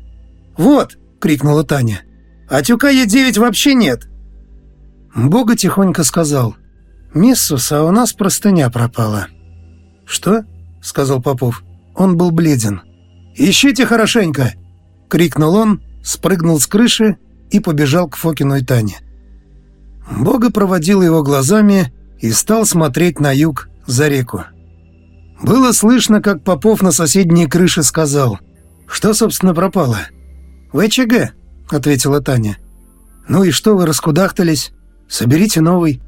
Вот, крикнула Таня. А тюка Е9 вообще нет. Бога тихонько сказал. «Миссус, а у нас простыня пропала». «Что?» — сказал Попов. Он был бледен. «Ищите хорошенько!» — крикнул он, спрыгнул с крыши и побежал к Фокину и Тане. Бога проводил его глазами и стал смотреть на юг, за реку. Было слышно, как Попов на соседней крыше сказал, «Что, собственно, пропало?» «ВЧГ», — ответила Таня. «Ну и что вы раскудахтались? Соберите новый».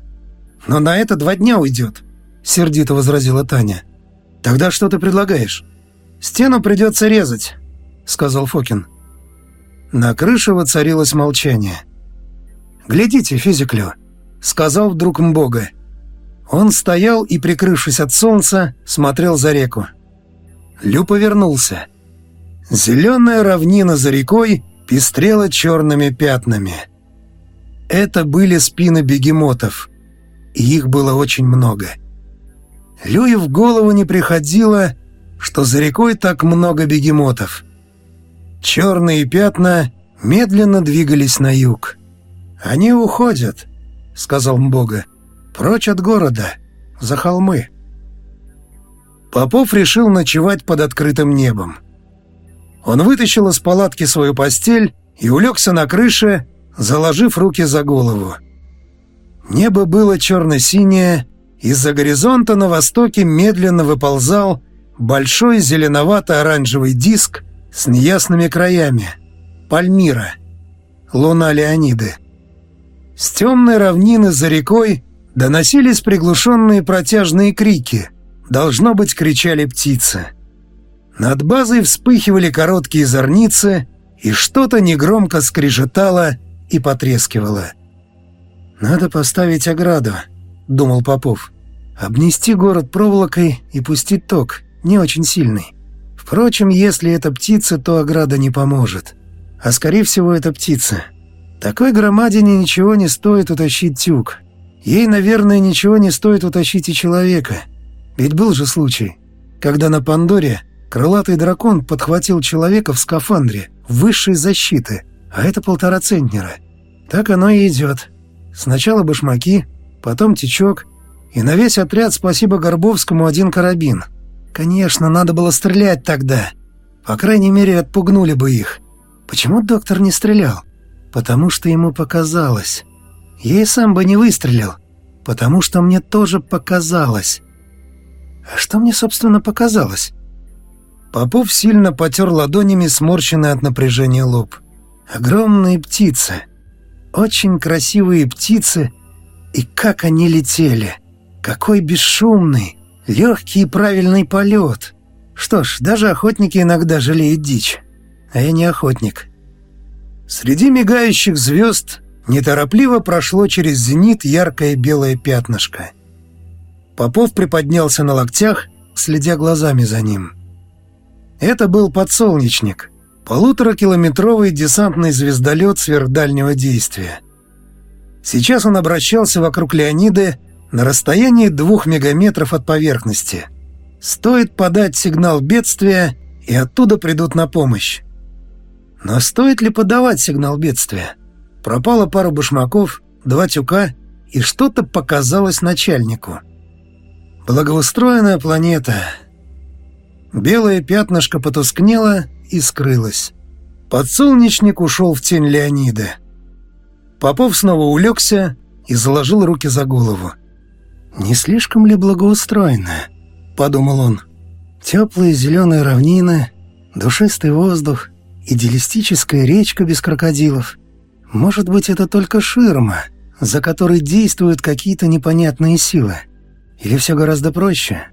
«Но на это два дня уйдет», — сердито возразила Таня. «Тогда что ты предлагаешь?» «Стену придется резать», — сказал Фокин. На крыше воцарилось молчание. «Глядите, физиклю», — сказал вдруг Мбога. Он стоял и, прикрывшись от солнца, смотрел за реку. Лю повернулся. Зеленая равнина за рекой пестрела черными пятнами. Это были спины бегемотов, и их было очень много. Люе в голову не приходило, что за рекой так много бегемотов. Черные пятна медленно двигались на юг. «Они уходят», — сказал Мбога, — «прочь от города, за холмы». Попов решил ночевать под открытым небом. Он вытащил из палатки свою постель и улегся на крыше, заложив руки за голову. Небо было черно-синее, из-за горизонта на востоке медленно выползал Большой зеленовато-оранжевый диск с неясными краями. Пальмира. Луна Леониды. С темной равнины за рекой доносились приглушенные протяжные крики. Должно быть, кричали птицы. Над базой вспыхивали короткие зорницы, и что-то негромко скрежетало и потрескивало. «Надо поставить ограду», — думал Попов. «Обнести город проволокой и пустить ток не очень сильный. Впрочем, если это птица, то ограда не поможет. А скорее всего, это птица. Такой громадине ничего не стоит утащить тюк. Ей, наверное, ничего не стоит утащить и человека. Ведь был же случай, когда на Пандоре крылатый дракон подхватил человека в скафандре высшей защиты, а это полтора центнера. Так оно и идет. Сначала башмаки, потом течок, и на весь отряд спасибо Горбовскому один карабин — Конечно, надо было стрелять тогда. По крайней мере, отпугнули бы их. Почему доктор не стрелял? Потому что ему показалось. Я и сам бы не выстрелил, потому что мне тоже показалось. А что мне, собственно, показалось? Попов сильно потер ладонями сморщенный от напряжения лоб. Огромные птицы. Очень красивые птицы. И как они летели. Какой бесшумный, Легкий и правильный полет. Что ж, даже охотники иногда жалеют дичь. А я не охотник. Среди мигающих звезд неторопливо прошло через зенит яркое белое пятнышко. Попов приподнялся на локтях, следя глазами за ним. Это был подсолнечник, полуторакилометровый десантный звездолет сверхдальнего действия. Сейчас он обращался вокруг Леониды на расстоянии двух мегаметров от поверхности. Стоит подать сигнал бедствия, и оттуда придут на помощь. Но стоит ли подавать сигнал бедствия? Пропала пара башмаков, два тюка, и что-то показалось начальнику. Благоустроенная планета. Белое пятнышко потускнело и скрылось. Подсолнечник ушел в тень Леонида. Попов снова улегся и заложил руки за голову. «Не слишком ли благоустроенная?» — подумал он. «Теплые зеленые равнины, душистый воздух, идеалистическая речка без крокодилов. Может быть, это только ширма, за которой действуют какие-то непонятные силы. Или все гораздо проще.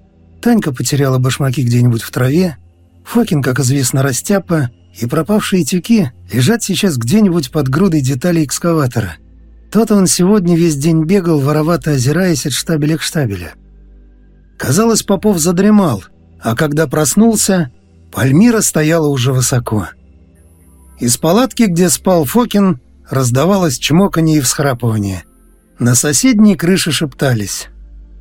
Танька потеряла башмаки где-нибудь в траве, Фокин, как известно, растяпа, и пропавшие тюки лежат сейчас где-нибудь под грудой деталей экскаватора. То-то он сегодня весь день бегал, воровато озираясь от штабеля к штабелю. Казалось, Попов задремал, а когда проснулся, Пальмира стояла уже высоко. Из палатки, где спал Фокин, раздавалось чмоканье и всхрапывание. На соседней крыше шептались.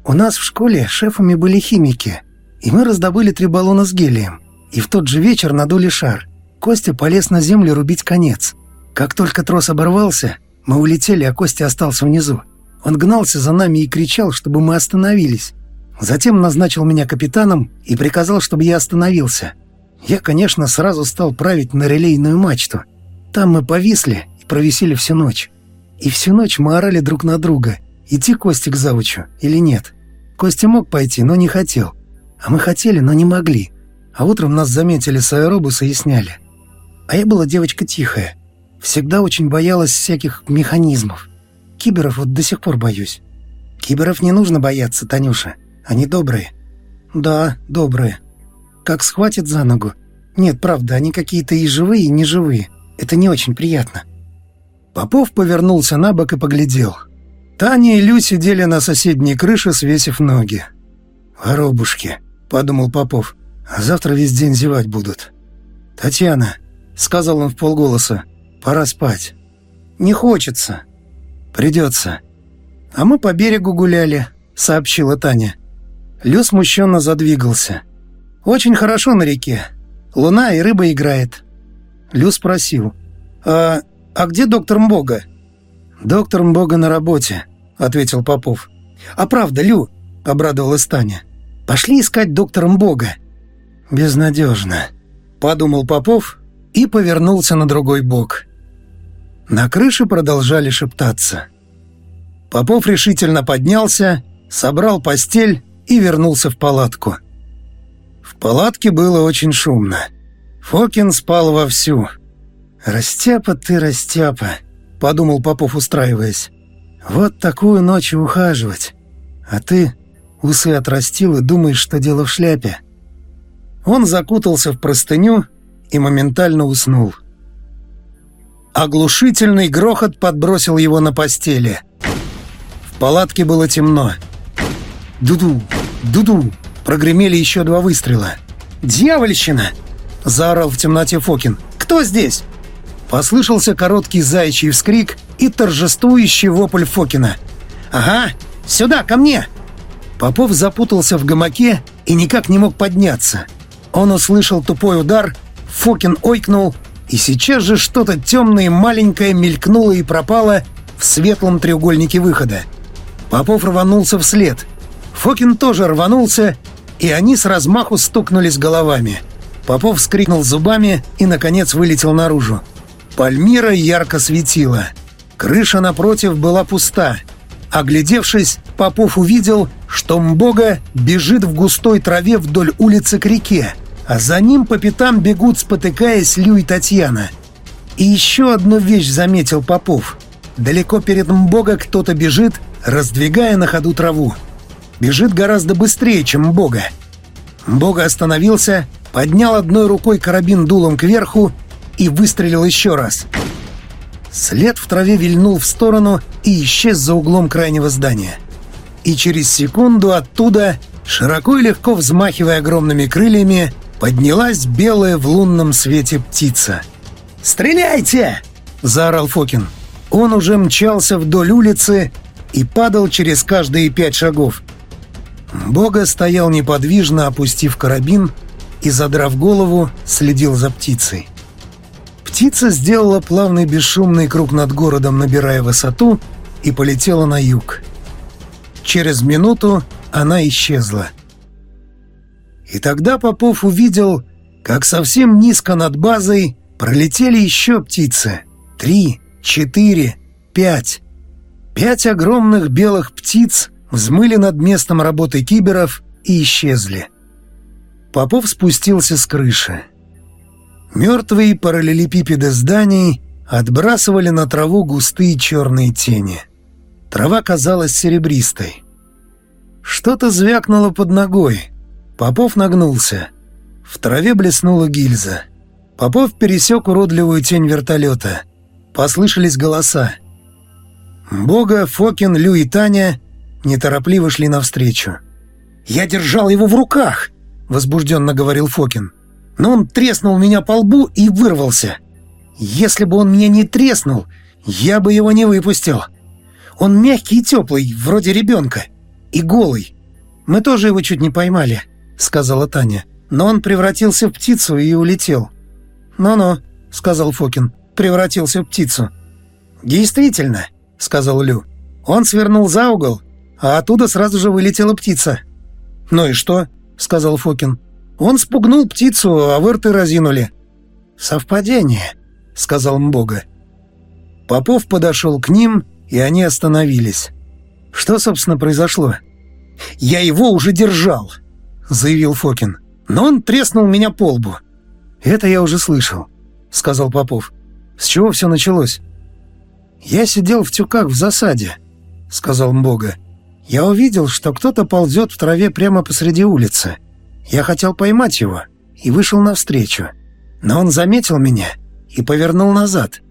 «У нас в школе шефами были химики, и мы раздобыли три баллона с гелием, и в тот же вечер надули шар. Костя полез на землю рубить конец. Как только трос оборвался, мы улетели, а Костя остался внизу. Он гнался за нами и кричал, чтобы мы остановились. Затем назначил меня капитаном и приказал, чтобы я остановился. Я, конечно, сразу стал править на релейную мачту. Там мы повисли провисели всю ночь. И всю ночь мы орали друг на друга, идти Косте к завучу или нет. Костя мог пойти, но не хотел. А мы хотели, но не могли. А утром нас заметили с аэробуса и сняли. А я была девочка тихая. Всегда очень боялась всяких механизмов. Киберов вот до сих пор боюсь. Киберов не нужно бояться, Танюша. Они добрые. Да, добрые. Как схватят за ногу. Нет, правда, они какие-то и живые, и неживые. Это не очень приятно. Попов повернулся на бок и поглядел. Таня и Лю сидели на соседней крыше, свесив ноги. «Воробушки», — подумал Попов, — «а завтра весь день зевать будут». «Татьяна», — сказал он в полголоса, — «пора спать». «Не хочется». «Придется». «А мы по берегу гуляли», — сообщила Таня. Лю смущенно задвигался. «Очень хорошо на реке. Луна и рыба играет». Лю спросил. «А, а где доктор Мбога?» «Доктор Мбога на работе», — ответил Попов. «А правда, Лю», — обрадовалась Таня. «Пошли искать доктора Мбога». «Безнадежно», — подумал Попов и повернулся на другой бок. На крыше продолжали шептаться. Попов решительно поднялся, собрал постель и вернулся в палатку. В палатке было очень шумно. Фокин спал вовсю. «Растяпа ты, растяпа», — подумал Попов, устраиваясь. «Вот такую ночь ухаживать. А ты усы отрастил и думаешь, что дело в шляпе». Он закутался в простыню и моментально уснул. Оглушительный грохот подбросил его на постели. В палатке было темно. «Дуду! Дуду!» Прогремели еще два выстрела. «Дьявольщина!» — заорал в темноте Фокин. «Кто здесь?» Послышался короткий заячий вскрик и торжествующий вопль Фокина. «Ага, сюда, ко мне!» Попов запутался в гамаке и никак не мог подняться. Он услышал тупой удар, Фокин ойкнул, и сейчас же что-то темное и маленькое мелькнуло и пропало в светлом треугольнике выхода. Попов рванулся вслед — Фокин тоже рванулся, и они с размаху стукнулись головами. Попов вскрикнул зубами и, наконец, вылетел наружу. Пальмира ярко светила. Крыша напротив была пуста. Оглядевшись, Попов увидел, что Мбога бежит в густой траве вдоль улицы к реке, а за ним по пятам бегут, спотыкаясь, Лю и Татьяна. И еще одну вещь заметил Попов. Далеко перед Мбога кто-то бежит, раздвигая на ходу траву бежит гораздо быстрее, чем Бога. Бога остановился, поднял одной рукой карабин дулом кверху и выстрелил еще раз. След в траве вильнул в сторону и исчез за углом крайнего здания. И через секунду оттуда, широко и легко взмахивая огромными крыльями, поднялась белая в лунном свете птица. «Стреляйте!» — заорал Фокин. Он уже мчался вдоль улицы и падал через каждые пять шагов. Бога стоял неподвижно, опустив карабин и, задрав голову, следил за птицей. Птица сделала плавный бесшумный круг над городом, набирая высоту, и полетела на юг. Через минуту она исчезла. И тогда Попов увидел, как совсем низко над базой пролетели еще птицы. Три, четыре, пять. Пять огромных белых птиц взмыли над местом работы киберов и исчезли. Попов спустился с крыши. Мертвые параллелепипеды зданий отбрасывали на траву густые черные тени. Трава казалась серебристой. Что-то звякнуло под ногой. Попов нагнулся. В траве блеснула гильза. Попов пересек уродливую тень вертолета. Послышались голоса. Бога, Фокин, Лю и Таня неторопливо шли навстречу. «Я держал его в руках!» — возбужденно говорил Фокин но он треснул меня по лбу и вырвался. Если бы он меня не треснул, я бы его не выпустил. Он мягкий и теплый, вроде ребенка, и голый. Мы тоже его чуть не поймали, — сказала Таня. Но он превратился в птицу и улетел. «Ну-ну», — сказал Фокин, — превратился в птицу. «Действительно», — сказал Лю. «Он свернул за угол, а оттуда сразу же вылетела птица». «Ну и что?» — сказал Фокин. Он спугнул птицу, а вы рты разинули». «Совпадение», — сказал Мбога. Попов подошел к ним, и они остановились. «Что, собственно, произошло?» «Я его уже держал», — заявил Фокин. «Но он треснул меня по лбу». «Это я уже слышал», — сказал Попов. «С чего все началось?» «Я сидел в тюках в засаде», — сказал Мбога. «Я увидел, что кто-то ползет в траве прямо посреди улицы. Я хотел поймать его и вышел навстречу, но он заметил меня и повернул назад.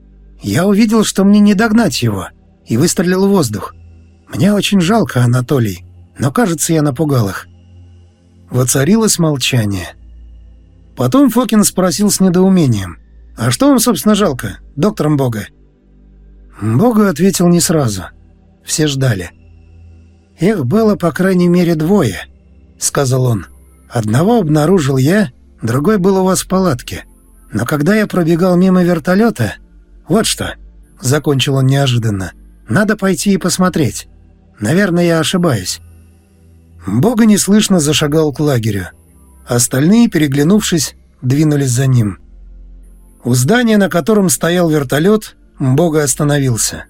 Я увидел, что мне не догнать его, и выстрелил в воздух. Мне очень жалко, Анатолий, но, кажется, я напугал их. Воцарилось молчание. Потом Фокин спросил с недоумением. «А что вам, собственно, жалко, доктором Бога?» Бога ответил не сразу. Все ждали. «Их было, по крайней мере, двое», — сказал он. Одного обнаружил я, другой был у вас в палатке. Но когда я пробегал мимо вертолета... Вот что, — закончил он неожиданно, — надо пойти и посмотреть. Наверное, я ошибаюсь. Бога неслышно зашагал к лагерю. Остальные, переглянувшись, двинулись за ним. У здания, на котором стоял вертолет, Бога остановился.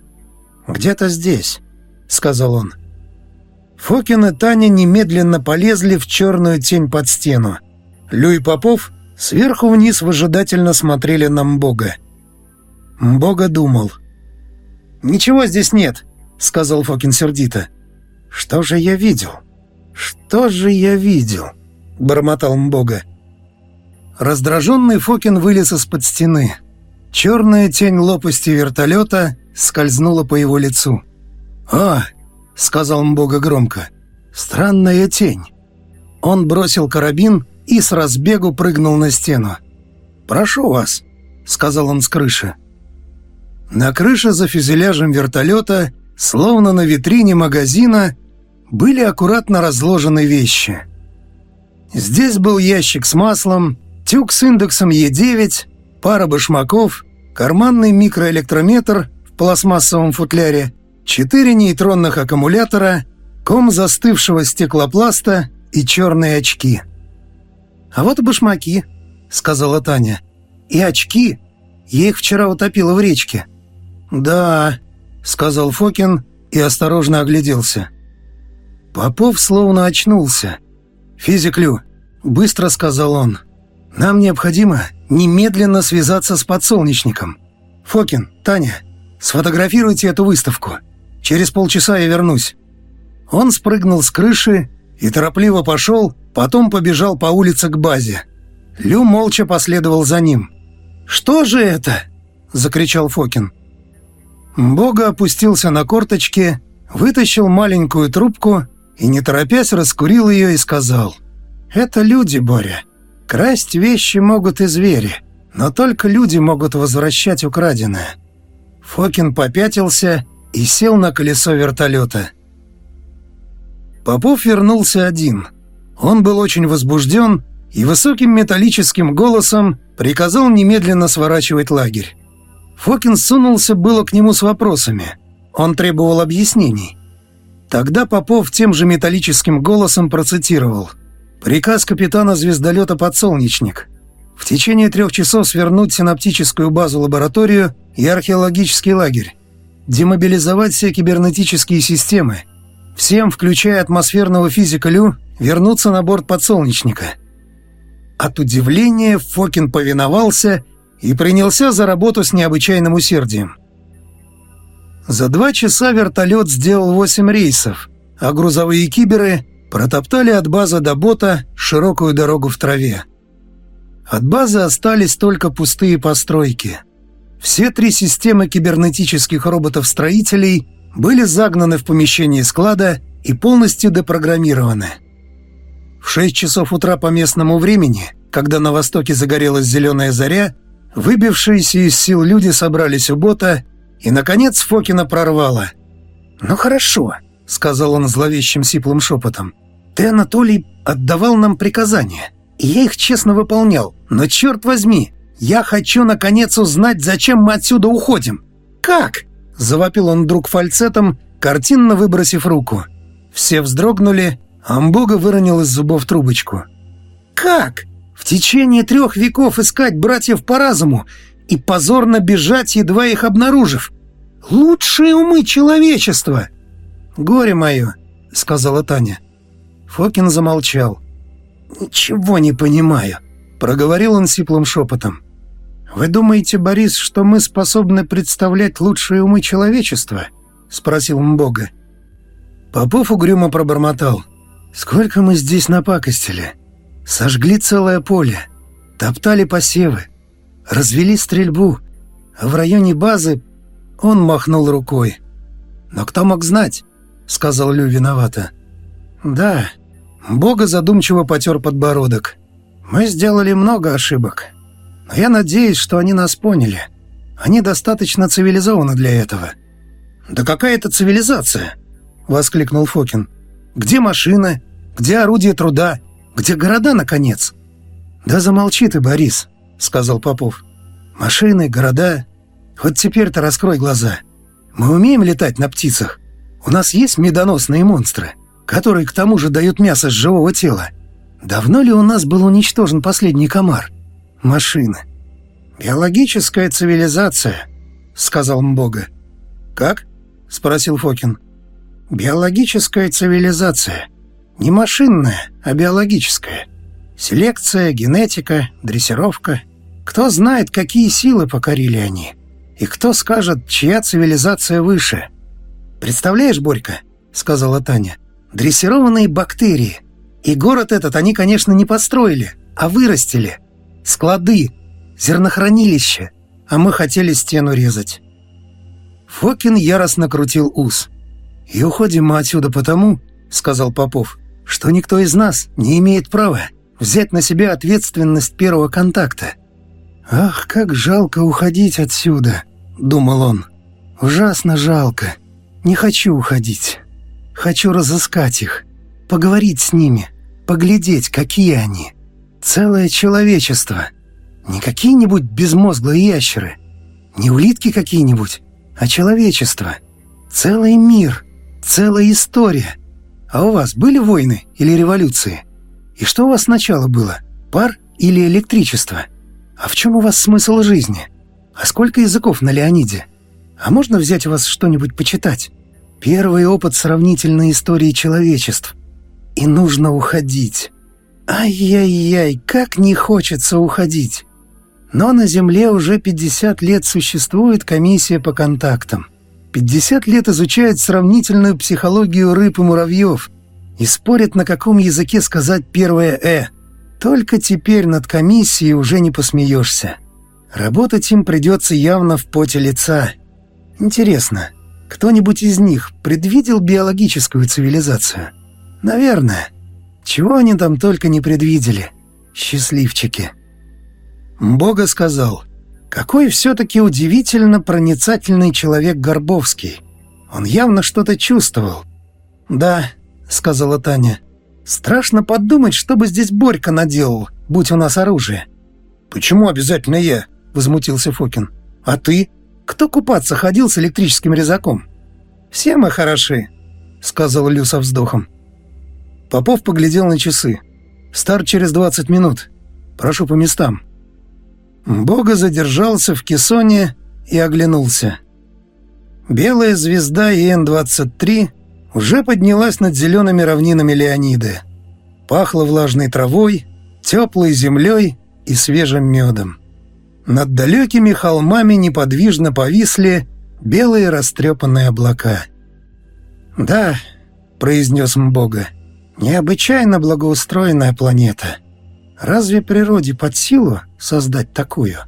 «Где-то здесь», — сказал он. Фокин и Таня немедленно полезли в черную тень под стену. Лю и Попов сверху вниз выжидательно смотрели на Мбога. Мбога думал. «Ничего здесь нет», — сказал Фокин сердито. «Что же я видел? Что же я видел?» — бормотал Мбога. Раздраженный Фокин вылез из-под стены. Черная тень лопасти вертолета скользнула по его лицу. «А, — сказал Мбога громко. «Странная тень». Он бросил карабин и с разбегу прыгнул на стену. «Прошу вас», — сказал он с крыши. На крыше за фюзеляжем вертолета, словно на витрине магазина, были аккуратно разложены вещи. Здесь был ящик с маслом, тюк с индексом Е9, пара башмаков, карманный микроэлектрометр в пластмассовом футляре четыре нейтронных аккумулятора, ком застывшего стеклопласта и черные очки. «А вот и башмаки», — сказала Таня. «И очки. Я их вчера утопила в речке». «Да», — сказал Фокин и осторожно огляделся. Попов словно очнулся. «Физик Лю», — быстро сказал он, — «нам необходимо немедленно связаться с подсолнечником. Фокин, Таня, сфотографируйте эту выставку». Через полчаса я вернусь». Он спрыгнул с крыши и торопливо пошел, потом побежал по улице к базе. Лю молча последовал за ним. «Что же это?» — закричал Фокин. Бога опустился на корточки, вытащил маленькую трубку и, не торопясь, раскурил ее и сказал. «Это люди, Боря. Красть вещи могут и звери, но только люди могут возвращать украденное. Фокин попятился и сел на колесо вертолета. Попов вернулся один. Он был очень возбужден и высоким металлическим голосом приказал немедленно сворачивать лагерь. Фокин сунулся было к нему с вопросами. Он требовал объяснений. Тогда Попов тем же металлическим голосом процитировал. «Приказ капитана звездолета «Подсолнечник». В течение трех часов свернуть синаптическую базу-лабораторию и археологический лагерь. Демобилизовать все кибернетические системы. Всем, включая атмосферного физика Лю, вернуться на борт «Подсолнечника». От удивления Фокин повиновался и принялся за работу с необычайным усердием. За два часа вертолет сделал восемь рейсов, а грузовые киберы протоптали от базы до бота широкую дорогу в траве. От базы остались только пустые постройки. Все три системы кибернетических роботов-строителей были загнаны в помещение склада и полностью депрограммированы. В 6 часов утра по местному времени, когда на востоке загорелась зеленая заря, выбившиеся из сил люди собрались у бота, и, наконец, Фокина прорвало. «Ну хорошо», — сказал он зловещим сиплым шепотом. «Ты, Анатолий, отдавал нам приказания, и я их честно выполнял, но, черт возьми, я хочу, наконец, узнать, зачем мы отсюда уходим. Как?» — завопил он вдруг фальцетом, картинно выбросив руку. Все вздрогнули, Амбога выронил из зубов трубочку. «Как? В течение трех веков искать братьев по разуму и позорно бежать, едва их обнаружив? Лучшие умы человечества!» «Горе мое», — сказала Таня. Фокин замолчал. «Ничего не понимаю», — проговорил он сиплым шепотом. «Вы думаете, Борис, что мы способны представлять лучшие умы человечества?» — спросил Мбога. Попов угрюмо пробормотал. Сколько мы здесь напакостили. Сожгли целое поле, топтали посевы, развели стрельбу, а в районе базы он махнул рукой. «Но кто мог знать?» — сказал Лю виновато. «Да». Бога задумчиво потер подбородок. «Мы сделали много ошибок. Но я надеюсь, что они нас поняли. Они достаточно цивилизованы для этого». «Да какая это цивилизация?» — воскликнул Фокин. Где машины? Где орудие труда? Где города, наконец?» «Да замолчи ты, Борис», — сказал Попов. «Машины, города. Вот теперь-то раскрой глаза. Мы умеем летать на птицах. У нас есть медоносные монстры, которые к тому же дают мясо с живого тела. Давно ли у нас был уничтожен последний комар? Машины. Биологическая цивилизация», — сказал Мбога. «Как?» — спросил Фокин. Биологическая цивилизация. Не машинная, а биологическая. Селекция, генетика, дрессировка. Кто знает, какие силы покорили они. И кто скажет, чья цивилизация выше. «Представляешь, Борька?» — сказала Таня. «Дрессированные бактерии. И город этот они, конечно, не построили, а вырастили. Склады, зернохранилище. А мы хотели стену резать». Фокин яростно крутил ус. «И уходим мы отсюда потому, — сказал Попов, — что никто из нас не имеет права взять на себя ответственность первого контакта. «Ах, как жалко уходить отсюда!» — думал он. «Ужасно жалко. Не хочу уходить. Хочу разыскать их, поговорить с ними, поглядеть, какие они. Целое человечество. Не какие-нибудь безмозглые ящеры, не улитки какие-нибудь, а человечество. Целый мир, Целая история. А у вас были войны или революции? И что у вас сначала было? Пар или электричество? А в чем у вас смысл жизни? А сколько языков на Леониде? А можно взять у вас что-нибудь почитать? Первый опыт сравнительной истории человечеств. И нужно уходить. Ай-яй-яй, как не хочется уходить. Но на Земле уже 50 лет существует комиссия по контактам. 50 лет изучают сравнительную психологию рыб и муравьев и спорят, на каком языке сказать первое «э». Только теперь над комиссией уже не посмеешься. Работать им придется явно в поте лица. Интересно, кто-нибудь из них предвидел биологическую цивилизацию? Наверное. Чего они там только не предвидели. Счастливчики. Бога сказал, Какой все-таки удивительно проницательный человек Горбовский. Он явно что-то чувствовал. «Да», — сказала Таня, — «страшно подумать, что бы здесь Борька наделал, будь у нас оружие». «Почему обязательно я?» — возмутился Фокин. «А ты? Кто купаться ходил с электрическим резаком?» «Все мы хороши», — сказал Лю со вздохом. Попов поглядел на часы. «Старт через двадцать минут. Прошу по местам». Бога задержался в кессоне и оглянулся. Белая звезда ИН-23 уже поднялась над зелеными равнинами Леониды. Пахло влажной травой, теплой землей и свежим медом. Над далекими холмами неподвижно повисли белые растрепанные облака. «Да», — произнес Мбога, — «необычайно благоустроенная планета. Разве природе под силу создать такую?»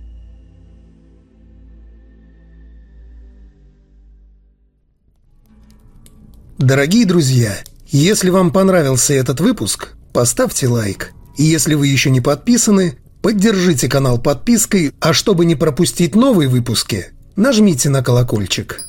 Дорогие друзья, если вам понравился этот выпуск, поставьте лайк. И если вы еще не подписаны, поддержите канал подпиской, а чтобы не пропустить новые выпуски, нажмите на колокольчик.